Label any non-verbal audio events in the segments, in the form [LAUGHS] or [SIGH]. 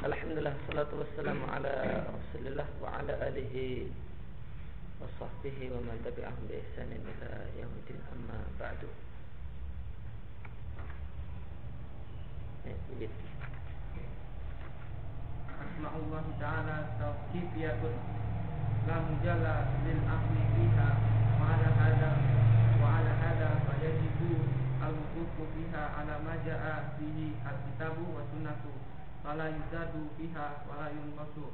Alhamdulillah salatu wassalamu ala Rasulillah wa ala alihi wa sahbihi wa man tabi'ahum bi ihsanin ila yaumil amma ba'du. Ya, Asma'ullah ta'ala tawkifiyatun la mujalla lil ahli fiha wa ala hada wa ala hada fayajibu al-wuqufu fiha ala ma fala yuzadu fiha wa la yunqasu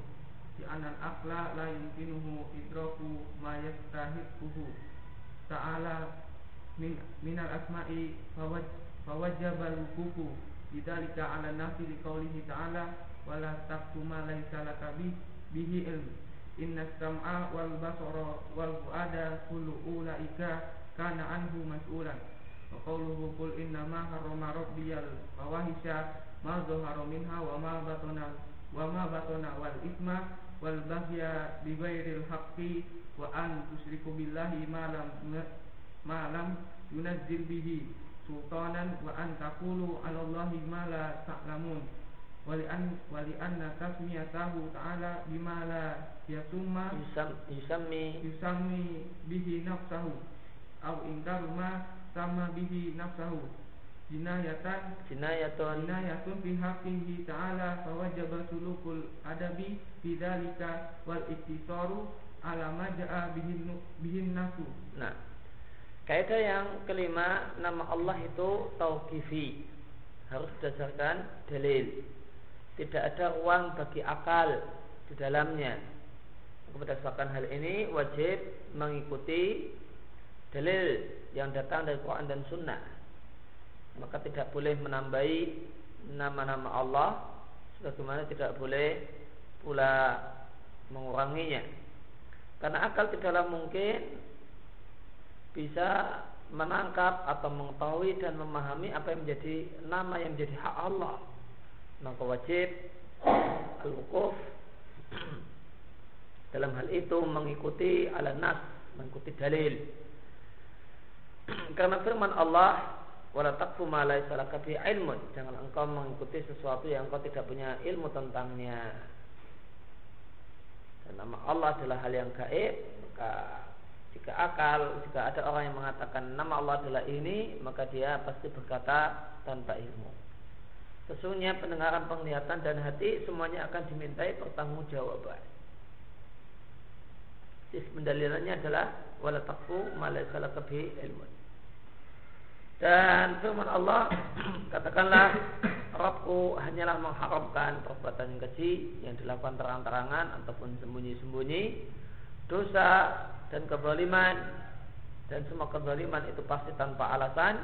di anal akla la yumkinuhu idraku ma yastahiquhu. Ta'ala min minal asma'i fawajjaba al-wuqufu bidzalika ala nafi liqaulihi ta'ala wala ma laysa laka bihi ilm. Inna sam'a wal basara wal fuada kullu ulaika kana anhu mas'ulan. Wa qawluhu qul inna ma harrama rabbiyal fawahisha ma dhahara minha wa ma batana wa ma batana wal isma wal baghya bi ghairil haqqi wa an tusyriku billahi ma lam ma lam yunazzil bihi sultanan wa an taqulu 'ala Allahi ma la ta'lamun wali an wali anna tasmiyatahu ta'ala bima la yasumma Yusam, yusammi yusammi bihi nafsahu au ingkaru ma sama bihi nafsahu jinayatan jinayatun jinayatun fi haqqihi ta'ala fawajaba sulukul adabi bidzalika wal iktisaru ala ma ja'a bihin bihin nasu Nah, kaidah yang kelima nama Allah itu tauqifi harus berdasarkan dalil. Tidak ada ruang bagi akal di dalamnya. Berdasarkan hal ini wajib mengikuti dalil yang datang dari Quran dan Sunnah. Maka tidak boleh menambahi nama-nama Allah sebagaimana tidak boleh pula menguranginya. Karena akal tidaklah mungkin bisa menangkap atau mengetahui dan memahami apa yang menjadi nama yang menjadi hak Allah maka wajib al-wukuf [CLEARS THROAT] dalam hal itu mengikuti ala nas mengikuti dalil [CLEARS THROAT] karena firman Allah wala taqfu ma laysa laka bi ilmun jangan engkau mengikuti sesuatu yang engkau tidak punya ilmu tentangnya dan nama Allah adalah hal yang gaib maka jika akal jika ada orang yang mengatakan nama Allah adalah ini maka dia pasti berkata tanpa ilmu Sesungguhnya pendengaran penglihatan dan hati semuanya akan dimintai pertanggungjawaban. Sis pendalilannya adalah wala taqfu ma laysa laka ilmu. Dan firman Allah [CLEARS THROAT] katakanlah Rabbku hanyalah mengharamkan perbuatan yang keji yang dilakukan terang-terangan ataupun sembunyi-sembunyi dosa dan kezaliman. Dan semua kezaliman itu pasti tanpa alasan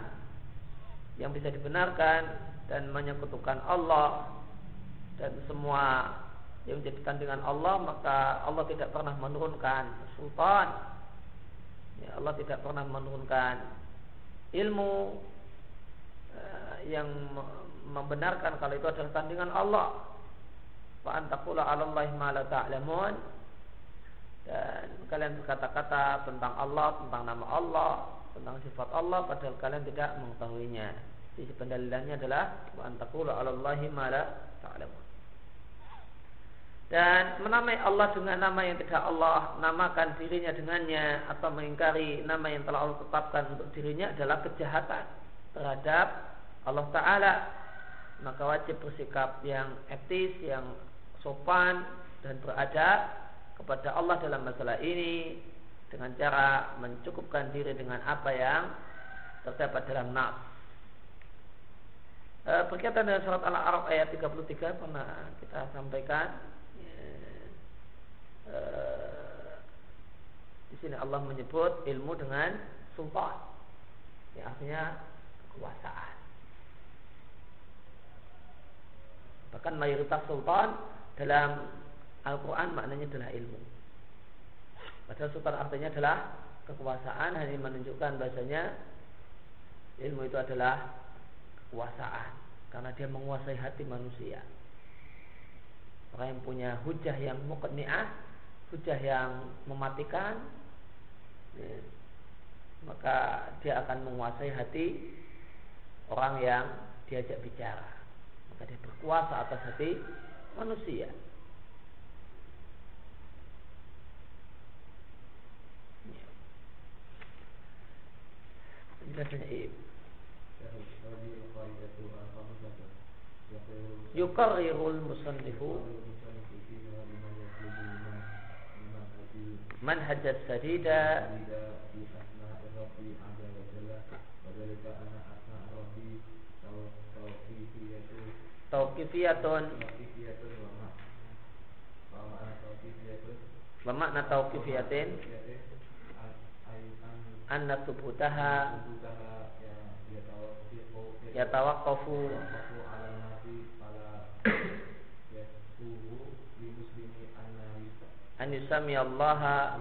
yang bisa dibenarkan dan menyekutukan Allah. Dan semua yang menjadi tandingan Allah maka Allah tidak pernah menurunkan sultan. Ya, Allah tidak pernah menurunkan ilmu uh, yang membenarkan kalau itu adalah tandingan Allah wa antakula 'ala Allah ma la ta'lamun dan kalian berkata-kata tentang Allah, tentang nama Allah, tentang sifat Allah padahal kalian tidak mengetahuinya. Sisi pendalilannya adalah wa antakulu 'alallahi ma la ta'lamun. Dan menamai Allah dengan nama yang tidak Allah namakan dirinya dengannya atau mengingkari nama yang telah Allah tetapkan untuk dirinya adalah kejahatan terhadap Allah Ta'ala. Maka wajib bersikap yang etis, yang sopan dan beradab kepada Allah dalam masalah ini dengan cara mencukupkan diri dengan apa yang terdapat dalam nas. E, berkaitan dengan surat Al-A'raf ayat 33 pernah kita sampaikan e, di sini Allah menyebut ilmu dengan sultan yang artinya kekuasaan. Bahkan mayoritas sultan dalam Al-Quran maknanya adalah ilmu. Padahal sultan artinya adalah kekuasaan hanya menunjukkan bahasanya ilmu itu adalah kekuasaan. Karena dia menguasai hati manusia. Orang yang punya hujah yang muqni'ah, hujah yang mematikan, ya, maka dia akan menguasai hati orang yang diajak bicara. Maka dia berkuasa atas hati manusia. Penjelasannya Yukarrirul musannifu manhaj sadida tauqifiyatun. Wa makna tauqifiyatin? Anna subutaha yatawaqqafu an yusami Allah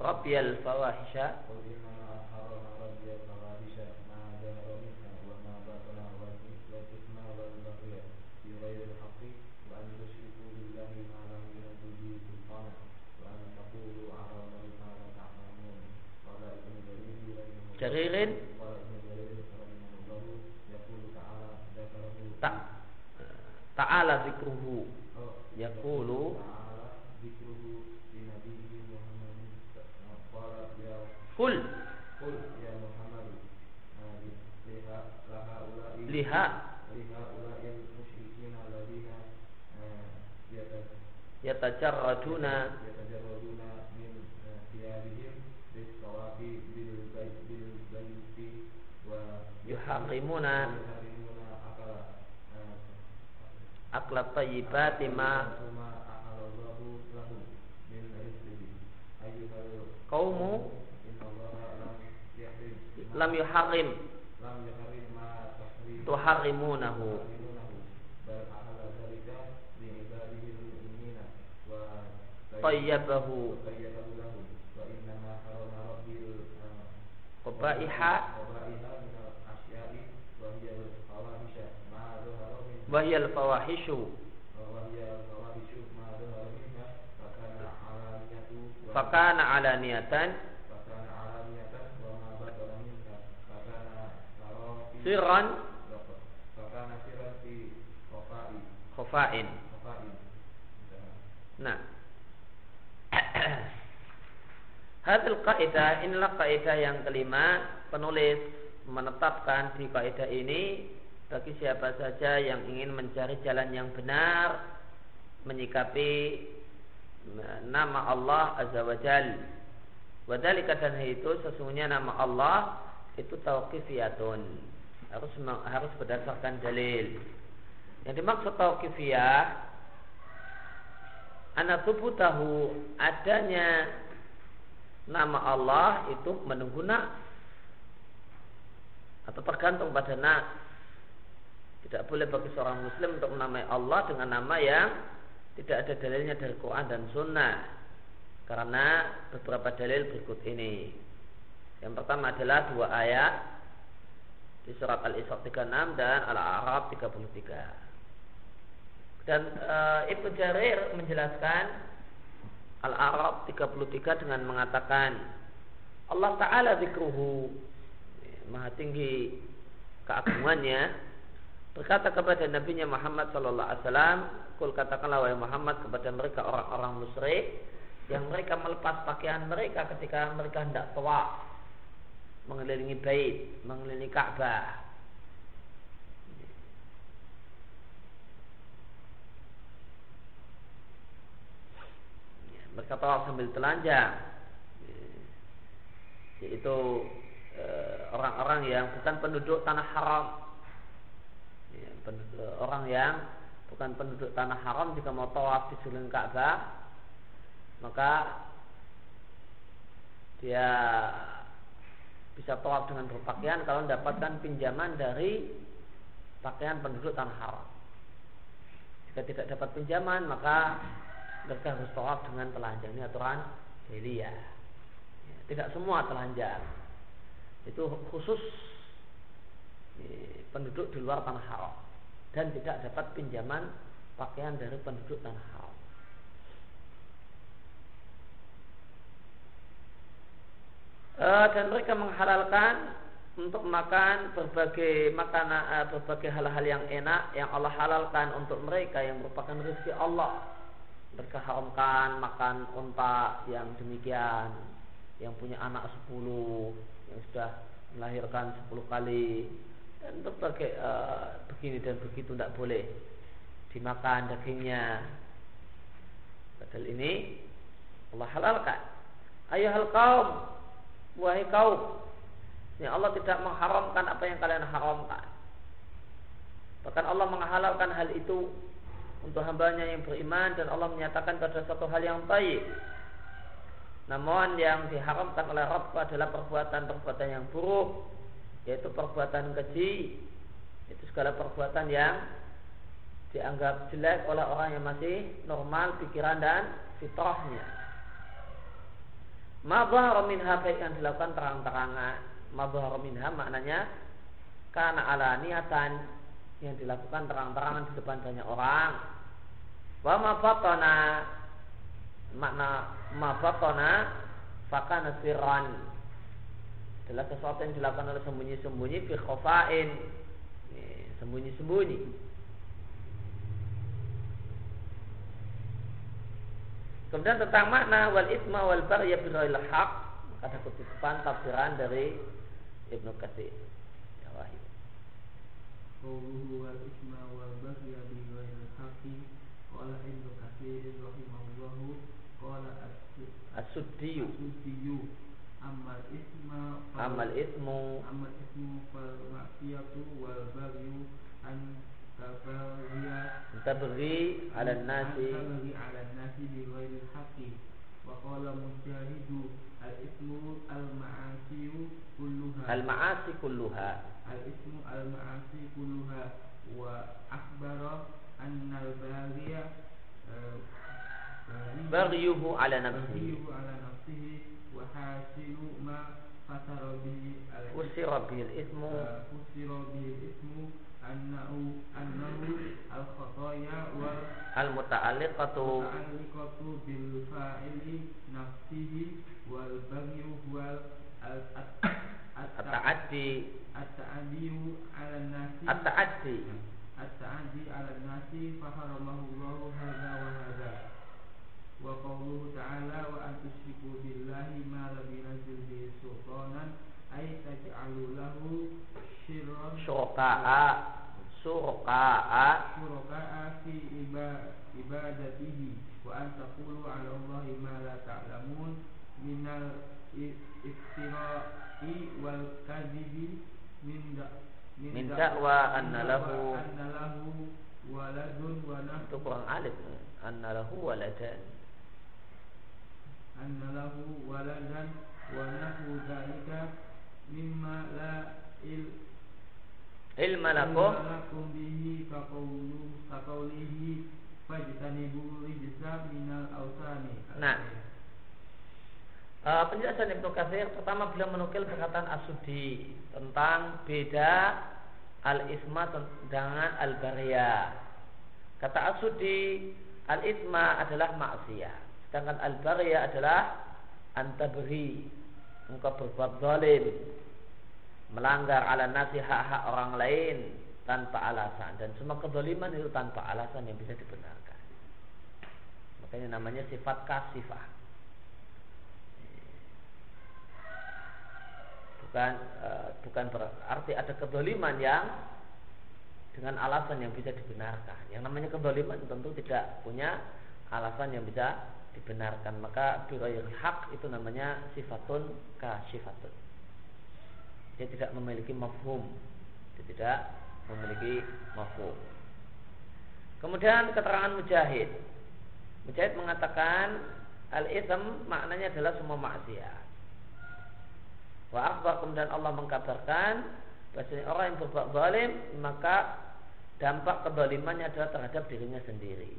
Rabbiyal fawahisha yatajarraduna yuharrimuna akla tayyibati ma kaumu lam yuharrim tuharrimunahu tayyabahu. Qabaiha wahiyal fawahishu. Fakana alaniyatan sirran. Khofain nah Hadil kaidah inilah kaidah yang kelima penulis menetapkan di kaidah ini bagi siapa saja yang ingin mencari jalan yang benar menyikapi nama Allah Azza wa Jal. Wadhalika dan itu sesungguhnya nama Allah itu tauqifiyatun. Harus harus berdasarkan dalil. Yang dimaksud tauqifiyah anak tubuh tahu adanya nama Allah itu menunggu nak. Atau tergantung pada nak. Tidak boleh bagi seorang muslim untuk menamai Allah dengan nama yang tidak ada dalilnya dari Quran dan Sunnah. Karena beberapa dalil berikut ini. Yang pertama adalah dua ayat di surat Al-Isra 36 dan Al-A'raf 33 dan e, Ibnu Jarir menjelaskan Al-A'raf 33 dengan mengatakan Allah Ta'ala zikruhu. Maha tinggi keagungannya. Berkata kepada Nabi Muhammad Sallallahu Alaihi Wasallam kul katakanlah wahai Muhammad kepada mereka orang-orang musyrik yang mereka melepas pakaian mereka ketika mereka hendak tawaf mengelilingi bait, mengelilingi Ka'bah mereka tawaf sambil telanjang. Yaitu eh, orang-orang yang bukan penduduk tanah haram. Ya, penduduk, orang yang bukan penduduk tanah haram jika mau tawaf di sekeliling Ka'bah maka dia bisa tawaf dengan berpakaian kalau mendapatkan pinjaman dari pakaian penduduk tanah haram. Jika tidak dapat pinjaman maka mereka harus tawaf dengan telanjang ini aturan jahiliyah. Ya, tidak semua telanjang. itu khusus penduduk di luar tanah haram dan tidak dapat pinjaman pakaian dari penduduk tanah haram. Uh, dan mereka menghalalkan untuk makan berbagai makanan uh, berbagai hal-hal yang enak yang Allah halalkan untuk mereka yang merupakan rezeki Allah mereka haramkan makan unta yang demikian yang punya anak sepuluh yang sudah melahirkan sepuluh kali dan berbagai uh, begini dan begitu tidak boleh dimakan dagingnya. Padahal ini Allah halalkan. Ayuhal kaum wahai kaum ya Allah tidak mengharamkan apa yang kalian haramkan. Bahkan Allah menghalalkan hal itu untuk hambanya yang beriman dan Allah menyatakan pada satu hal yang baik. Namun yang diharamkan oleh Rabb adalah perbuatan-perbuatan yang buruk, yaitu perbuatan keji, itu segala perbuatan yang dianggap jelek oleh orang yang masih normal pikiran dan fitrahnya. Mabah minha baik yang dilakukan terang-terangan. Mabah minha maknanya karena ala niatan yang dilakukan terang-terangan di depan banyak orang. Wa ma batana makna ma batana fakana sirran adalah sesuatu yang dilakukan oleh sembunyi-sembunyi fi khofain sembunyi-sembunyi Kemudian tentang makna wal isma wal ya birail haq ada kutipan tafsiran dari Ibnu Katsir. Qawluhu wal isma wal bagya bi ghairil haqqi. Qala Ibnu Katsir rahimahullahu qala as-suddiyu. As-suddiyu. Amal isma amal ismu. Amal ismu fal ma'siyatu wal bagyu an tabaghiya tabghi ala nasi. Tabghi ala nasi bi ghairil haqqi. Wa qala mujahidu al ismu al ma'asiyu kulluha al ma'asi kulluha al-ismu al-ma'asi kulluha wa akhbara anna al-baghiya baghyuhu ala nafsihi baghyuhu ala nafsihi wa hasilu ma fasara bihi usira bihi al-ismu usira bihi al-ismu annahu annahu al-khataya wal nafsihi wal at-ta'addi. at-ta'diyu 'ala nasi. At-ta'addi. At-ta'addi 'ala nasi fa haramahu Allah hadza wa hadza wa qawluhu ta'ala wa an tusyriku billahi ma lam yunzil bihi sultanan ay taj'alu lahu syirran. Syuraka'a. Syuraka'a. Syuraka'a fi ibadatihi. Wa an taqulu 'ala Allahi ma la ta'lamun minal iftira'i wal kadhibi min da min dakwa anna lahu anna lahu waladun wa itu nahwu kurang alif anna lahu waladan. Anna lahu waladan wa nahwu dzalika mimma la il ilma lakum. lakum bihi ka qawlu ka qawlihi fajtanibu rijsa minal awsani Nah. Uh, penjelasan Ibnu Katsir pertama beliau menukil perkataan Asudi tentang beda al-isma dengan al-bariyah. Kata Asudi, al-isma adalah maksiat, sedangkan al-bariyah adalah antabri, engkau berbuat zalim, melanggar ala nasi hak-hak orang lain tanpa alasan dan semua kezaliman itu tanpa alasan yang bisa dibenarkan. Makanya namanya sifat kasifah. Bukan uh, bukan berarti ada kedoliman yang dengan alasan yang bisa dibenarkan. Yang namanya kedoliman tentu tidak punya alasan yang bisa dibenarkan. Maka biroyil hak itu namanya sifatun kasyifatun. Dia tidak memiliki mafhum. Dia tidak memiliki mafhum. Kemudian keterangan Mujahid. Mujahid mengatakan al-ism maknanya adalah semua maksiat. Wa kemudian Allah mengkabarkan bahwasanya orang yang berbuat zalim maka dampak kezalimannya adalah terhadap dirinya sendiri.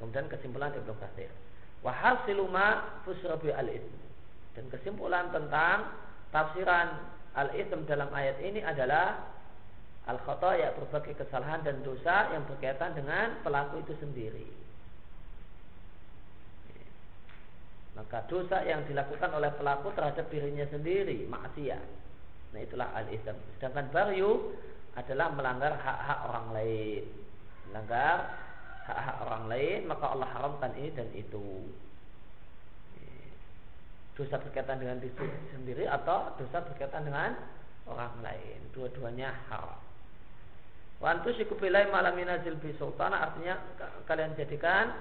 Kemudian kesimpulan Ibnu Katsir. Wa hasilu ma al Dan kesimpulan tentang tafsiran al-ism dalam ayat ini adalah al ya berbagai kesalahan dan dosa yang berkaitan dengan pelaku itu sendiri. Maka dosa yang dilakukan oleh pelaku terhadap dirinya sendiri, maksiat. Nah itulah al-ism. Sedangkan baryu adalah melanggar hak-hak orang lain. Melanggar hak-hak orang lain, maka Allah haramkan ini dan itu. Dosa berkaitan dengan diri sendiri atau dosa berkaitan dengan orang lain. Dua-duanya haram. Wantu syikubilai malam minazil sultana artinya kalian jadikan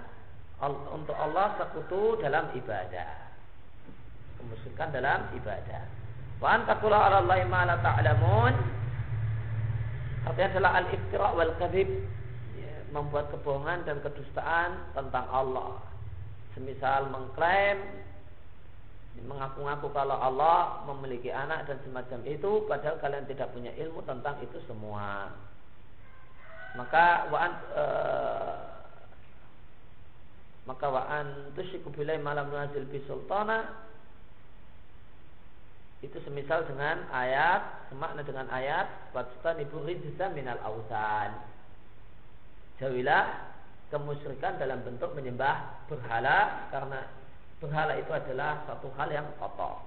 untuk Allah sekutu dalam ibadah. Kemusyrikan dalam ibadah. Wa antakula ala Allah ma la ta'lamun. Artinya adalah al-iftira wal kadhib membuat kebohongan dan kedustaan tentang Allah. Semisal mengklaim mengaku-ngaku kalau Allah memiliki anak dan semacam itu padahal kalian tidak punya ilmu tentang itu semua. Maka wa'an e, maka wa'an tusyriku billahi malam nazil bi sultana itu semisal dengan ayat semakna dengan ayat ibu rijza minal ausan jauhilah kemusyrikan dalam bentuk menyembah berhala karena berhala itu adalah satu hal yang kotor.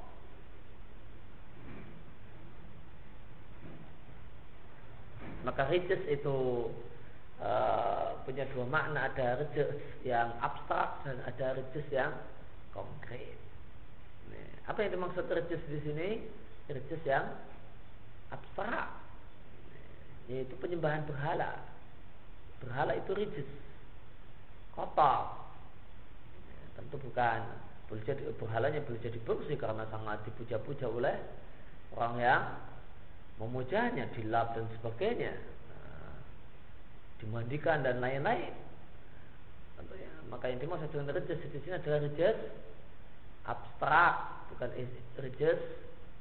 Maka rijis itu e, punya dua makna, ada rijis yang abstrak dan ada rijis yang konkret. Nah, apa yang dimaksud rijis di sini? Rijis yang abstrak, yaitu penyembahan berhala. Berhala itu rijis kotor. Tentu bukan boleh jadi berhalanya boleh jadi bersih karena sangat dipuja-puja oleh orang yang memujanya dilap dan sebagainya dimandikan dan lain-lain. Tentunya maka yang dimaksud dengan rijis di sini adalah rijis abstrak bukan rijis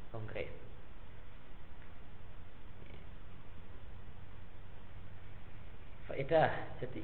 konkret. Faedah jadi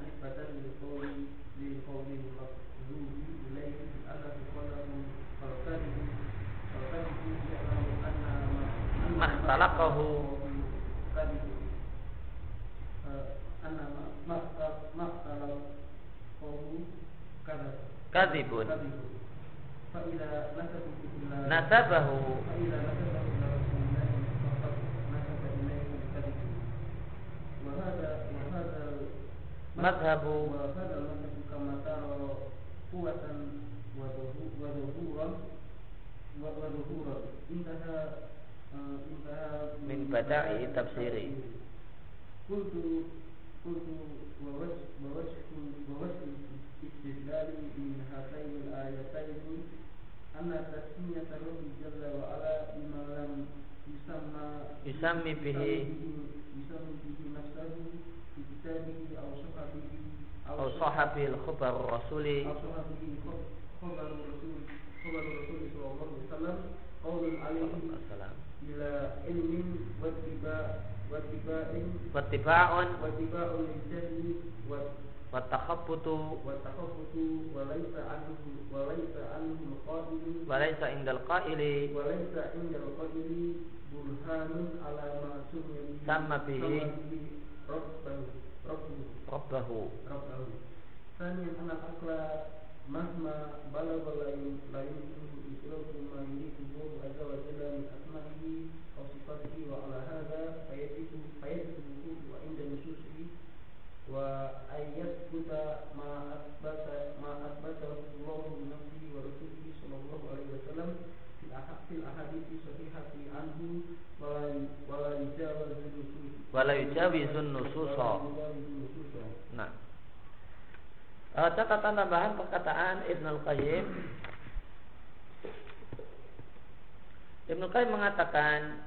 خلقه. كذب. نسبه. وهذا وهذا مذهب. وهذا المذهب كما ترى قوة وظهورا. وظهورا. انتهى min bada'i tafsiri kuntu kuntu wa istidlali min anna tasmiyata jalla wa ala bima lam yusamma yusammi bihi. Yusammi bihi nafsahu aw sahabihi aw al rasuli. Aw Rasuli. sallallahu alaihi wasallam إلى علم واتباع واتباع واتباع واتباع للجهل والتخبط والتخبط وليس عنه وليس عنه القائل وليس عند القائل وليس عند القائل برهان على ما سمي به ربه ربه ربه ثانيا أن العقل مهما بلغ لا يمكنه إدراك ما يريد الله عز وجل من أسمائه أو صفاته وعلى هذا فيجب فيجب الوقوف عند نصوصه وأن يثبت ما أثبت ما أثبته الله لنفسه ورسوله صلى الله عليه وسلم في الأحاديث الصحيحة عنه ولا يجاوز النصوص ولا يجاوز النصوص Nah. Uh, catatan tambahan perkataan Ibn Al-Qayyim Ibn Al-Qayyim mengatakan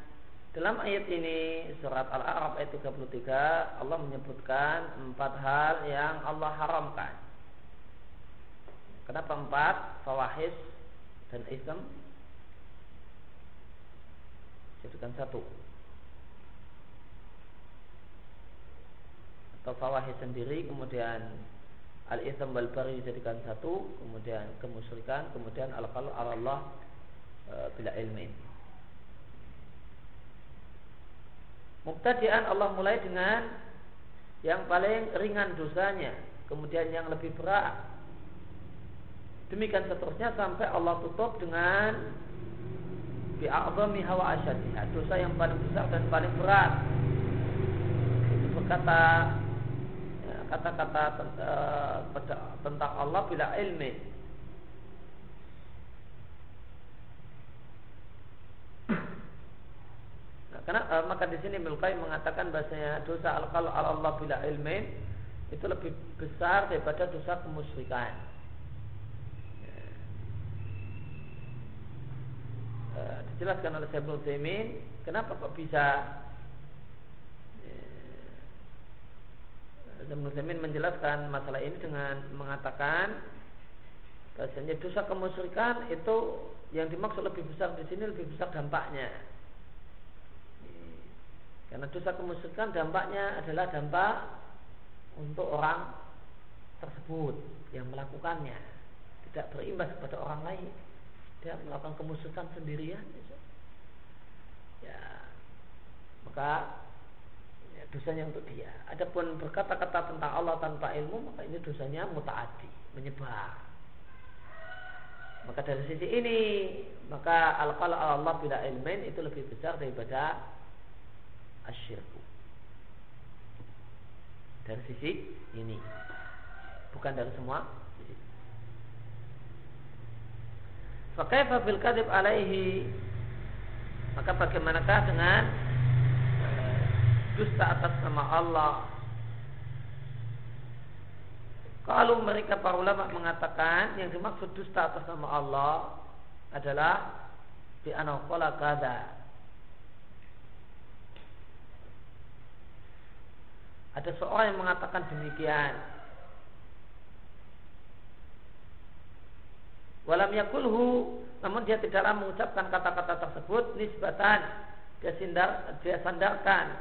dalam ayat ini surat Al-A'raf ayat 33 Allah menyebutkan empat hal yang Allah haramkan. Kenapa empat? Fawahis dan ism jadikan satu. Atau fawahis sendiri kemudian al-itham wal bari dijadikan satu, kemudian kemusyrikan, kemudian al-qalu Allah e, bila ilmi. Muktadian Allah mulai dengan yang paling ringan dosanya, kemudian yang lebih berat. Demikian seterusnya sampai Allah tutup dengan bi'a'zami hawa asyadiha, dosa yang paling besar dan paling berat. Itu berkata kata-kata uh, tentang Allah bila ilmi. Nah, karena uh, maka di sini Mulkai mengatakan bahasanya dosa al Allah bila ilmi itu lebih besar daripada dosa kemusyrikan. Uh, dijelaskan oleh Syaikhul Utsaimin kenapa kok bisa Ibnu menjelaskan masalah ini dengan mengatakan bahasanya dosa kemusyrikan itu yang dimaksud lebih besar di sini lebih besar dampaknya. Karena dosa kemusyrikan dampaknya adalah dampak untuk orang tersebut yang melakukannya tidak berimbas kepada orang lain. Dia melakukan kemusyrikan sendirian. Ya, maka dosanya untuk dia. Adapun berkata-kata tentang Allah tanpa ilmu, maka ini dosanya mutaati, menyebar. Maka dari sisi ini, maka al-qala Allah bila ilmin itu lebih besar daripada asyirku. Dari sisi ini. Bukan dari semua sisi. Fakaifa bil kadib alaihi maka bagaimanakah dengan dusta atas nama Allah. Kalau mereka para ulama mengatakan yang dimaksud dusta atas nama Allah adalah di anakola kada. Ada seorang yang mengatakan demikian. Walam yakulhu, namun dia tidaklah mengucapkan kata-kata tersebut nisbatan dia sindar, dia sandarkan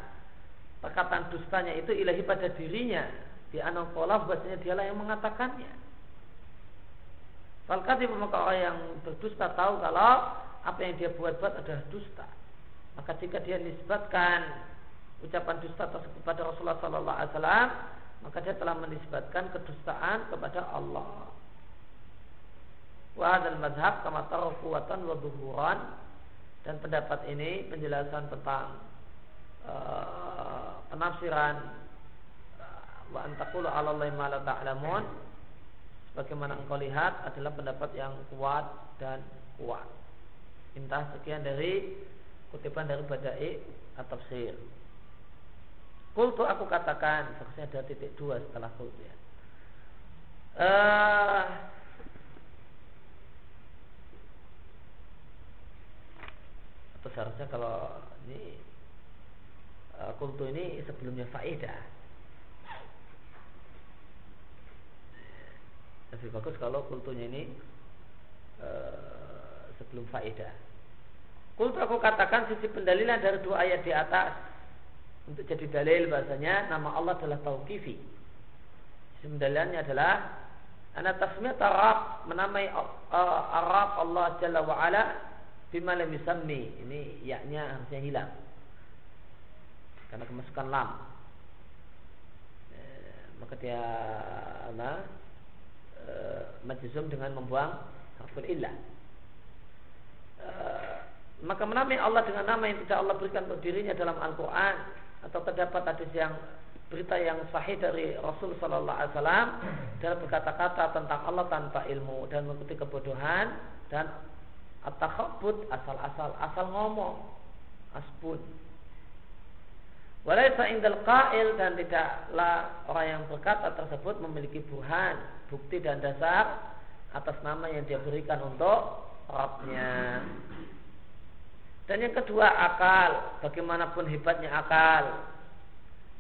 perkataan dustanya itu ilahi pada dirinya di anakola bahasanya dialah yang mengatakannya Falkati maka orang yang berdusta tahu kalau apa yang dia buat-buat adalah dusta. Maka jika dia nisbatkan ucapan dusta tersebut pada Rasulullah Sallallahu Alaihi Wasallam, maka dia telah menisbatkan kedustaan kepada Allah. Wa dan mazhab kama kuatan wa dan pendapat ini penjelasan tentang uh, penafsiran wa antakulu ala Allah ma la ta'lamun sebagaimana engkau lihat adalah pendapat yang kuat dan kuat. Intah sekian dari kutipan dari badai atau tafsir. Kultu aku katakan, seharusnya ada titik dua setelah kultu ya. Uh, atau seharusnya kalau ini Eh, kultu ini sebelumnya faedah. Lebih bagus kalau kultunya ini uh, sebelum faedah. Kultu aku katakan sisi pendalilan dari dua ayat di atas untuk jadi dalil bahasanya nama Allah adalah tauqifi. Pendalilannya adalah anak tasmiyat Arab menamai uh, Arab Allah Jalla wa Ala bima lam Ini yaknya harusnya hilang. Karena kemasukan lam. E, maka dia apa e, majzum dengan membuang harful illah e, maka menamai Allah dengan nama yang tidak Allah berikan untuk dirinya dalam Al-Quran atau terdapat hadis yang berita yang sahih dari Rasul Sallallahu Alaihi Wasallam dalam berkata-kata tentang Allah tanpa ilmu dan mengikuti kebodohan dan at asal-asal asal ngomong asbun Walaysa indal qail dan tidaklah orang yang berkata tersebut memiliki burhan, bukti dan dasar atas nama yang dia berikan untuk Rabbnya. Dan yang kedua akal, bagaimanapun hebatnya akal,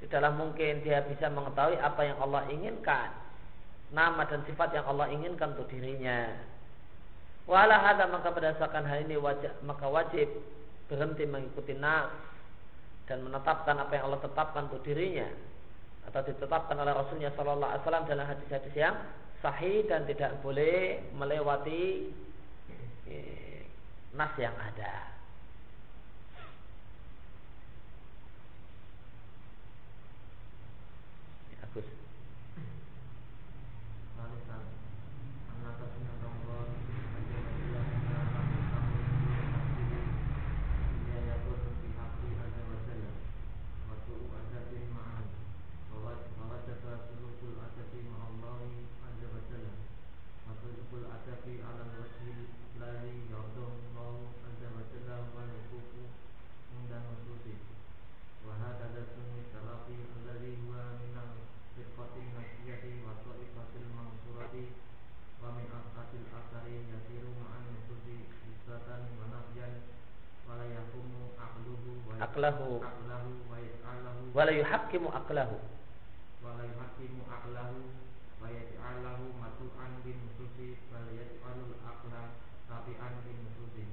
tidaklah mungkin dia bisa mengetahui apa yang Allah inginkan, nama dan sifat yang Allah inginkan untuk dirinya. Walah ada maka berdasarkan hal ini wajib, maka wajib berhenti mengikuti nas dan menetapkan apa yang Allah tetapkan untuk dirinya atau ditetapkan oleh Rasulnya Shallallahu Alaihi Wasallam dalam hadis-hadis yang sahih dan tidak boleh melewati eh, nas yang ada. with aqlahu. Wala yuhaqqimu aqlahu wala yuhaqqimu aqlahu wa yaj'alahu matu'an bin nususi wal yaj'alul aqla tabi'an bin nususi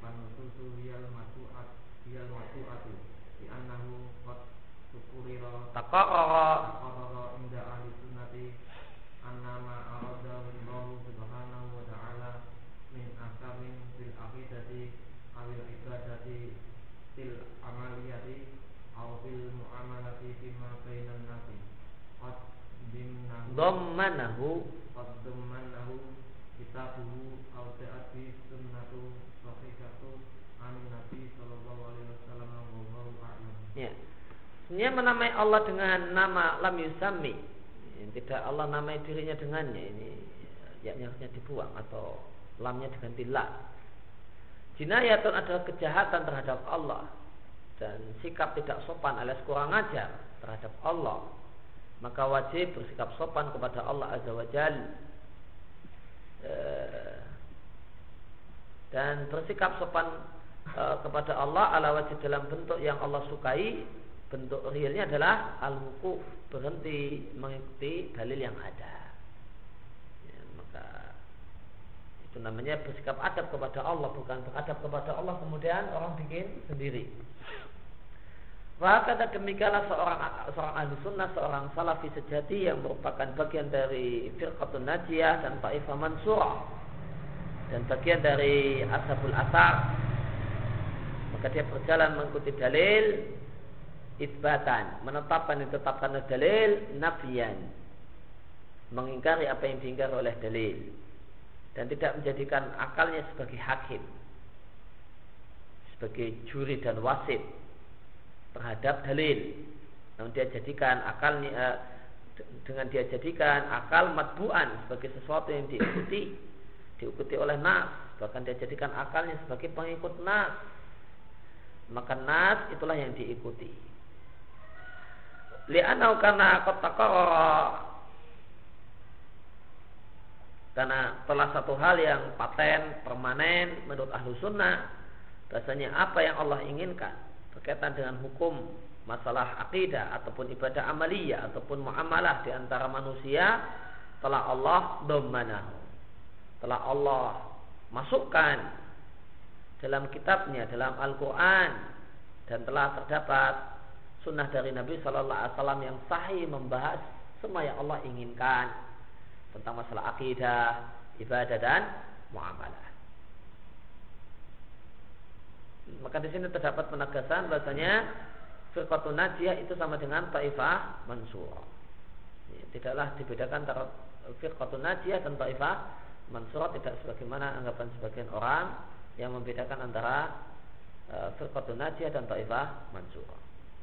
wa nususu hiyal matu'at hiyal matu'atu di annahu qad tukurira taqarrara taqarrara inda ahli sunnati annama aradahu Allah subhanahu wa ta'ala min ahkamin bil aqidati awil ibadati til amaliyati aw fil muamalati fima bainan nasi qad dimnahu dhammanahu qad dhammanahu kitabuhu aw ta'ati sunnatu sahihatu an nabi sallallahu alaihi wasallam wallahu a'lam ya Sebenarnya menamai Allah dengan nama lam yusami tidak Allah namai dirinya dengannya ini ya harusnya dibuang atau lamnya diganti la. Jinayatun adalah kejahatan terhadap Allah dan sikap tidak sopan alias kurang ajar terhadap Allah. Maka wajib bersikap sopan kepada Allah Azza wa Jal. Eh, dan bersikap sopan eh, kepada Allah ala wajib dalam bentuk yang Allah sukai bentuk realnya adalah al-wukuf berhenti mengikuti dalil yang ada Itu namanya bersikap adab kepada Allah bukan beradab kepada Allah kemudian orang bikin sendiri. Maka demikianlah seorang seorang ahli sunnah, seorang salafi sejati yang merupakan bagian dari firqatun najiyah dan ta'ifah mansurah dan bagian dari ashabul asar maka dia berjalan mengikuti dalil isbatan menetapkan ditetapkan dalil nafian mengingkari apa yang diingkari oleh dalil. Dan tidak menjadikan akalnya sebagai hakim. Sebagai juri dan wasit terhadap dalil. Namun dia jadikan akalnya eh, dengan dia jadikan akal matbuan sebagai sesuatu yang diikuti diikuti oleh nas. Bahkan dia jadikan akalnya sebagai pengikut nas. Maka nas itulah yang diikuti li'anau karena kotakoro karena telah satu hal yang paten, permanen menurut ahlu sunnah Bahasanya apa yang Allah inginkan Berkaitan dengan hukum masalah akidah Ataupun ibadah amaliyah Ataupun muamalah di antara manusia Telah Allah domanahu Telah Allah masukkan Dalam kitabnya, dalam Al-Quran Dan telah terdapat Sunnah dari Nabi Sallallahu Alaihi Wasallam yang sahih membahas semua yang Allah inginkan tentang masalah akidah, ibadah dan muamalah. Maka di sini terdapat penegasan bahasanya firqatun najiyah itu sama dengan taifah mansur. Tidaklah dibedakan antara firqatun najiyah dan taifah mansur tidak sebagaimana anggapan sebagian orang yang membedakan antara uh, firqatun dan taifah mansur.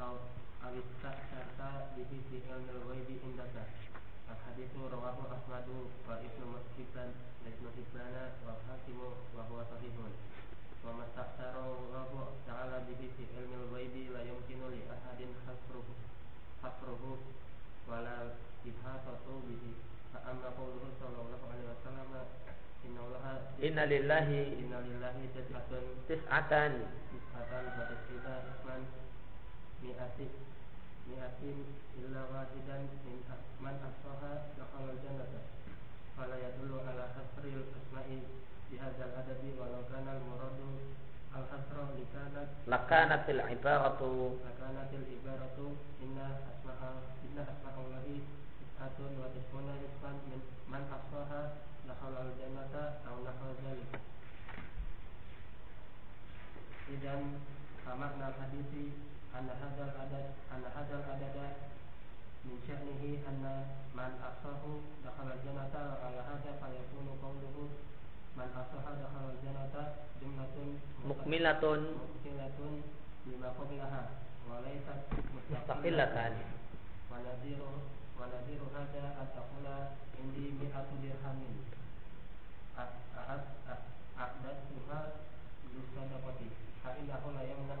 أو أو استأثرت به في علم الغيب عندك الحديث رواه أحمد وابن حبان وابن حبان والحاكم وهو صحيح وما استأثر الله تعالى به في علم الغيب لا يمكن لأحد حصره حصره ولا إحاطة به فأما قوله صلى الله عليه وسلم إن الله إن لله إن لله تسعة تسعة تسعة وتسعين اسما mi'atin mi'atin illa wahidan min man ahsaha dakhala jannata. Fala yadullu ala hasril asma'i bihadzal adabi walau kana al muradu al hasra likanat. Lakanat al ibaratu. Lakanat al ibaratu inna asma'a inna asma'ullahi atun wa tismuna isman min man ahsaha dakhala al jannata aw nahwa dzalik idan amarna hadithi أن هذا العدد أن هذا العدد من شأنه أن من أحصاه دخل الجنة وعلى هذا فيكون قوله من أحصاها دخل الجنة جملة مكملة مكملة لما قبلها وليست مستقلة ونذير ونذير هذا أن تقول عندي مئة درهم أعددتها للصدقة فإنه لا يمنع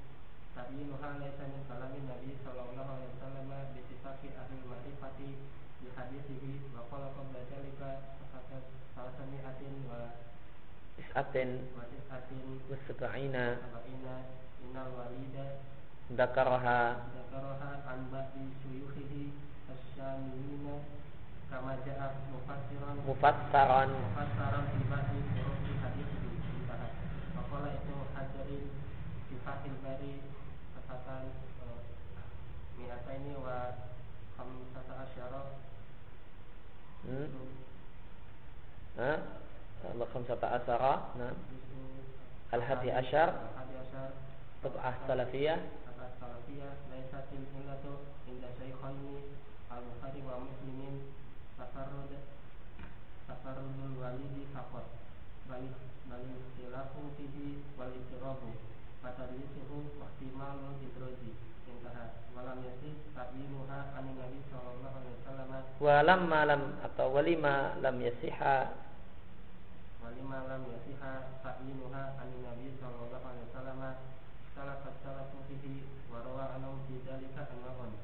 tabinuha laisa min kalami Nabi sallallahu alaihi wasallam bi sifati ahli ma'rifati hadisihi wa qala qabla atin wa wa wa walida dzakaraha dzakaraha an ba'di asyamina kama ja'a mufassiran mufassaran. Mufassaran bi ba'di Hajarin صفحة مئتين وخمسة عشر hmm? ها خمسة عشر نعم الحادي عشر الحادي عشر طبعة سلفية atas salafiyah laisat illatu inda syaikhaini al-bukhari wa muslimin tafarrud tafarrudul walidi faqat bal bal ikhtilafu fihi wal ittirabu fatadlisuhu wa ihtimalu idroji intaha. Walam yasih tabinuha anin nabi sallallahu alaihi wasallam. Walamma lam atau walima lam yasiha. Walima lam yasiha tabinuha anin nabi sallallahu alaihi wasallam. Salafat salafu fihi wa rawa anhum fi dzalika anwa'un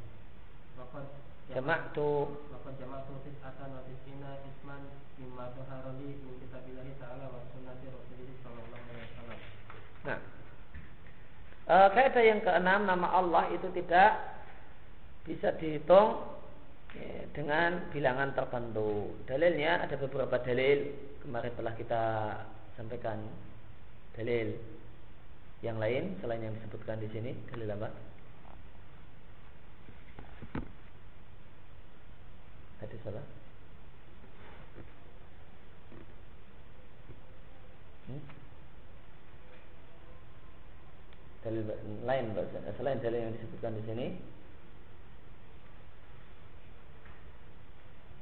waqad jama'tu. Waqad jama'tu tis'atan wa tis'ina isman mimma dhahara li min kitabillahi ta'ala wa sunnati rasulih sallallahu alaihi wasallam. Nah, e, kaidah yang keenam nama Allah itu tidak bisa dihitung ya, dengan bilangan tertentu. Dalilnya ada beberapa dalil kemarin telah kita sampaikan dalil yang lain selain yang disebutkan di sini dalil apa? Hadis apa? Hmm? Dalil lain selain dalil yang disebutkan di sini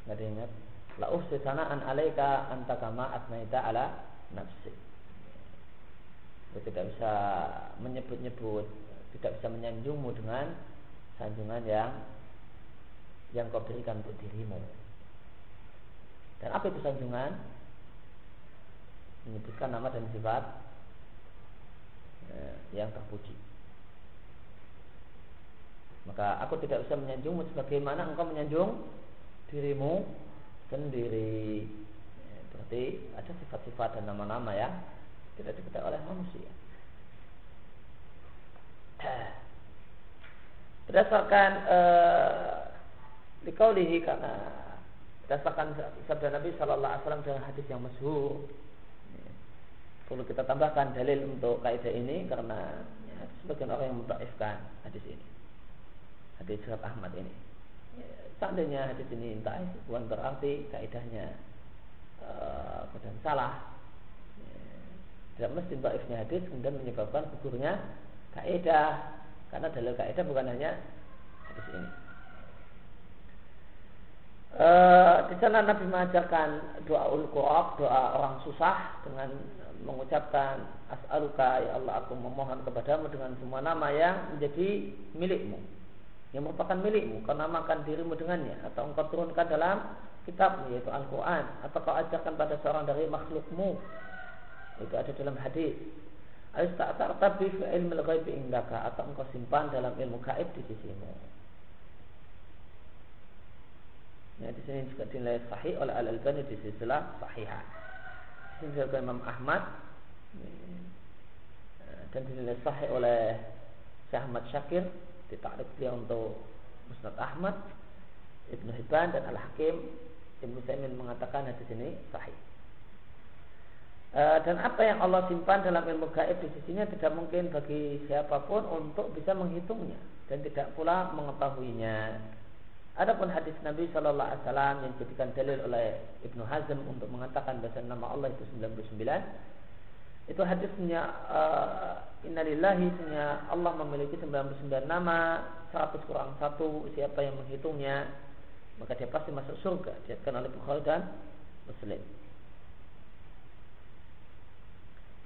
Nggak diingat La uhsi sana'an alaika anta kama asnaita ala nafsi. Tidak bisa menyebut-nyebut tidak bisa menyanjungmu dengan sanjungan yang yang kau berikan untuk dirimu. Dan apa itu sanjungan? Menyebutkan nama dan sifat yang terpuji maka aku tidak bisa menyanjungmu sebagaimana engkau menyanjung dirimu sendiri eh, berarti ada sifat-sifat dan nama-nama ya tidak diketahui oleh manusia. berdasarkan uh, dikaulihi karena berdasarkan sabda Nabi Shallallahu Alaihi Wasallam dengan hadis yang masyhur perlu kita tambahkan dalil untuk kaidah ini karena ya, sebagian orang yang mentaifkan hadis ini. Hadis surat Ahmad ini. Ya, seandainya hadis ini taif bukan berarti kaidahnya uh, salah. Ya, tidak mesti taifnya hadis kemudian menyebabkan gugurnya kaidah karena dalil kaidah bukan hanya hadis ini. Uh, di sana Nabi mengajarkan doa ul doa orang susah dengan mengucapkan as'aluka ya Allah aku memohon kepadamu dengan semua nama yang menjadi milikmu. Yang merupakan milikmu kau namakan dirimu dengannya atau engkau turunkan dalam kitab yaitu Al-Quran. Atau kau ajarkan pada seorang dari makhlukmu itu ada dalam hadis. Fi ilmu ghaibi indaka atau engkau simpan dalam ilmu gaib di sisimu. Ya, di sini juga dinilai sahih oleh Al Albani di silsilah sahihah. Di sini juga Imam Ahmad ya, dan dinilai sahih oleh Syekh Ahmad Syakir ditarik dia untuk Musnad Ahmad Ibnu Hibban dan Al Hakim Ibnu Taimin mengatakan hadis ini sahih. E, dan apa yang Allah simpan dalam ilmu gaib di sisinya tidak mungkin bagi siapa pun untuk bisa menghitungnya dan tidak pula mengetahuinya. Adapun hadis Nabi Shallallahu Alaihi Wasallam yang dijadikan dalil oleh Ibnu Hazm untuk mengatakan bahasa nama Allah itu 99 itu hadisnya uh, innalillahi punya Allah memiliki 99 nama 100 kurang satu siapa yang menghitungnya maka dia pasti masuk surga diatkan oleh Bukhari dan Muslim.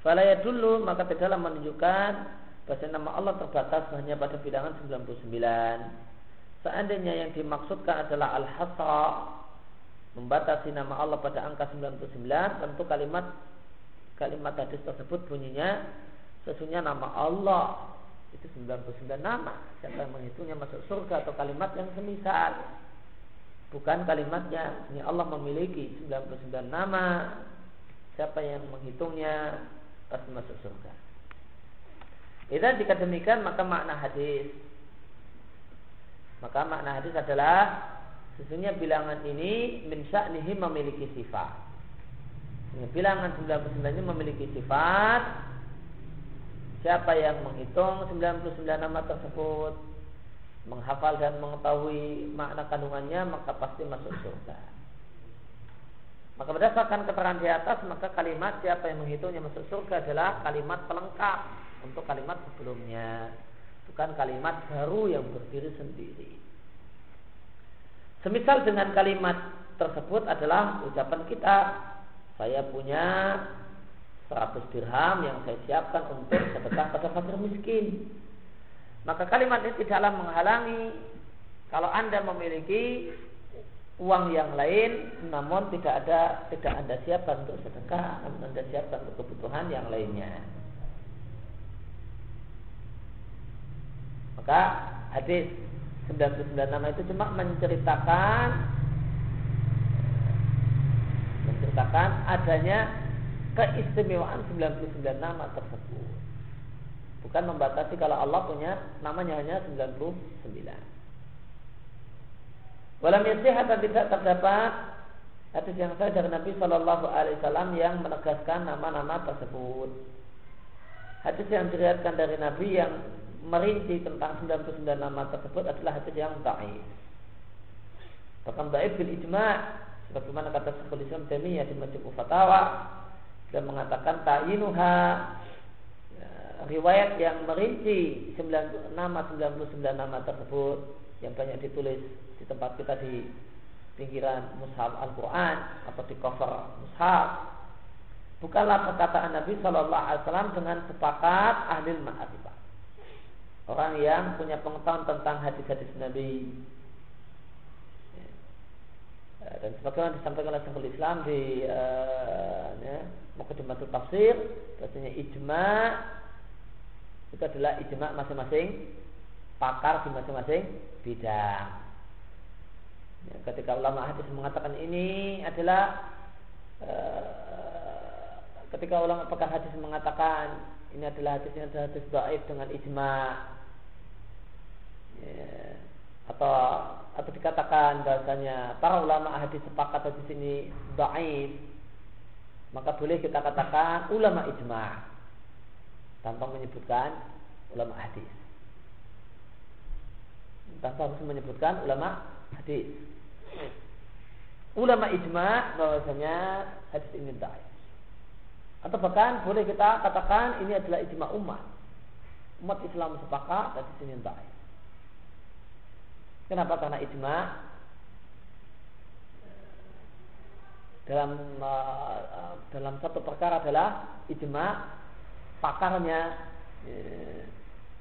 Falaya dulu maka tidaklah menunjukkan bahasa nama Allah terbatas hanya pada bilangan 99 Seandainya yang dimaksudkan adalah al-hasa membatasi nama Allah pada angka 99, tentu kalimat kalimat hadis tersebut bunyinya sesungguhnya nama Allah itu 99 nama. Siapa yang menghitungnya masuk surga atau kalimat yang semisal. Bukan kalimatnya ini Allah memiliki 99 nama. Siapa yang menghitungnya pasti masuk surga. Idan jika demikian maka makna hadis maka makna hadis adalah sesungguhnya bilangan ini min sya'nihi memiliki sifat. Bilangan 99 ini memiliki sifat. Siapa yang menghitung 99 nama tersebut, menghafal dan mengetahui makna kandungannya, maka pasti masuk surga. Maka berdasarkan keterangan di atas, maka kalimat siapa yang menghitungnya masuk surga adalah kalimat pelengkap untuk kalimat sebelumnya bukan kalimat baru yang berdiri sendiri. Semisal dengan kalimat tersebut adalah ucapan kita, saya punya 100 dirham yang saya siapkan untuk sedekah pada fakir miskin. Maka kalimat ini tidaklah menghalangi kalau Anda memiliki uang yang lain namun tidak ada tidak Anda siapkan untuk sedekah, Anda siapkan untuk kebutuhan yang lainnya. Maka hadis 99 nama itu cuma menceritakan menceritakan adanya keistimewaan 99 nama tersebut. Bukan membatasi kalau Allah punya namanya hanya 99. Walam yasih tidak terdapat hadis yang saya dari Nabi Shallallahu Alaihi Wasallam yang menegaskan nama-nama tersebut. Hadis yang diriatkan dari Nabi yang merinci tentang 99 nama tersebut adalah hadis yang dhaif. Bahkan dhaif bil ijma' sebagaimana kata Syekhul Islam Taimiyah di Majmu' Fatawa dan mengatakan ta'inuha ya, riwayat yang merinci 9, nama 99 nama tersebut yang banyak ditulis di tempat kita di pinggiran mushaf Al-Quran atau di cover mushaf bukanlah perkataan Nabi Shallallahu Alaihi Wasallam dengan sepakat ahli ma'rifah orang yang punya pengetahuan tentang hadis-hadis Nabi ya. dan sebagaimana disampaikan oleh Syekhul Islam di uh, ya, Tafsir bahasanya ijma itu adalah ijma masing-masing pakar di masing-masing bidang ya, ketika ulama hadis mengatakan ini adalah uh, ketika ulama pakar hadis mengatakan ini adalah hadisnya adalah hadis baik dengan ijma ya, atau atau dikatakan bahasanya para ulama hadis sepakat di sini dhaif maka boleh kita katakan ulama ijma. Tanpa menyebutkan ulama hadis. Tanpa harus menyebutkan ulama hadis. Ulama ijma bahwasanya hadis ini dhaif atau bahkan boleh kita katakan ini adalah ijma umat umat Islam sepakat hadis ini dhaif Kenapa? Karena ijma dalam uh, dalam satu perkara adalah ijma pakarnya uh,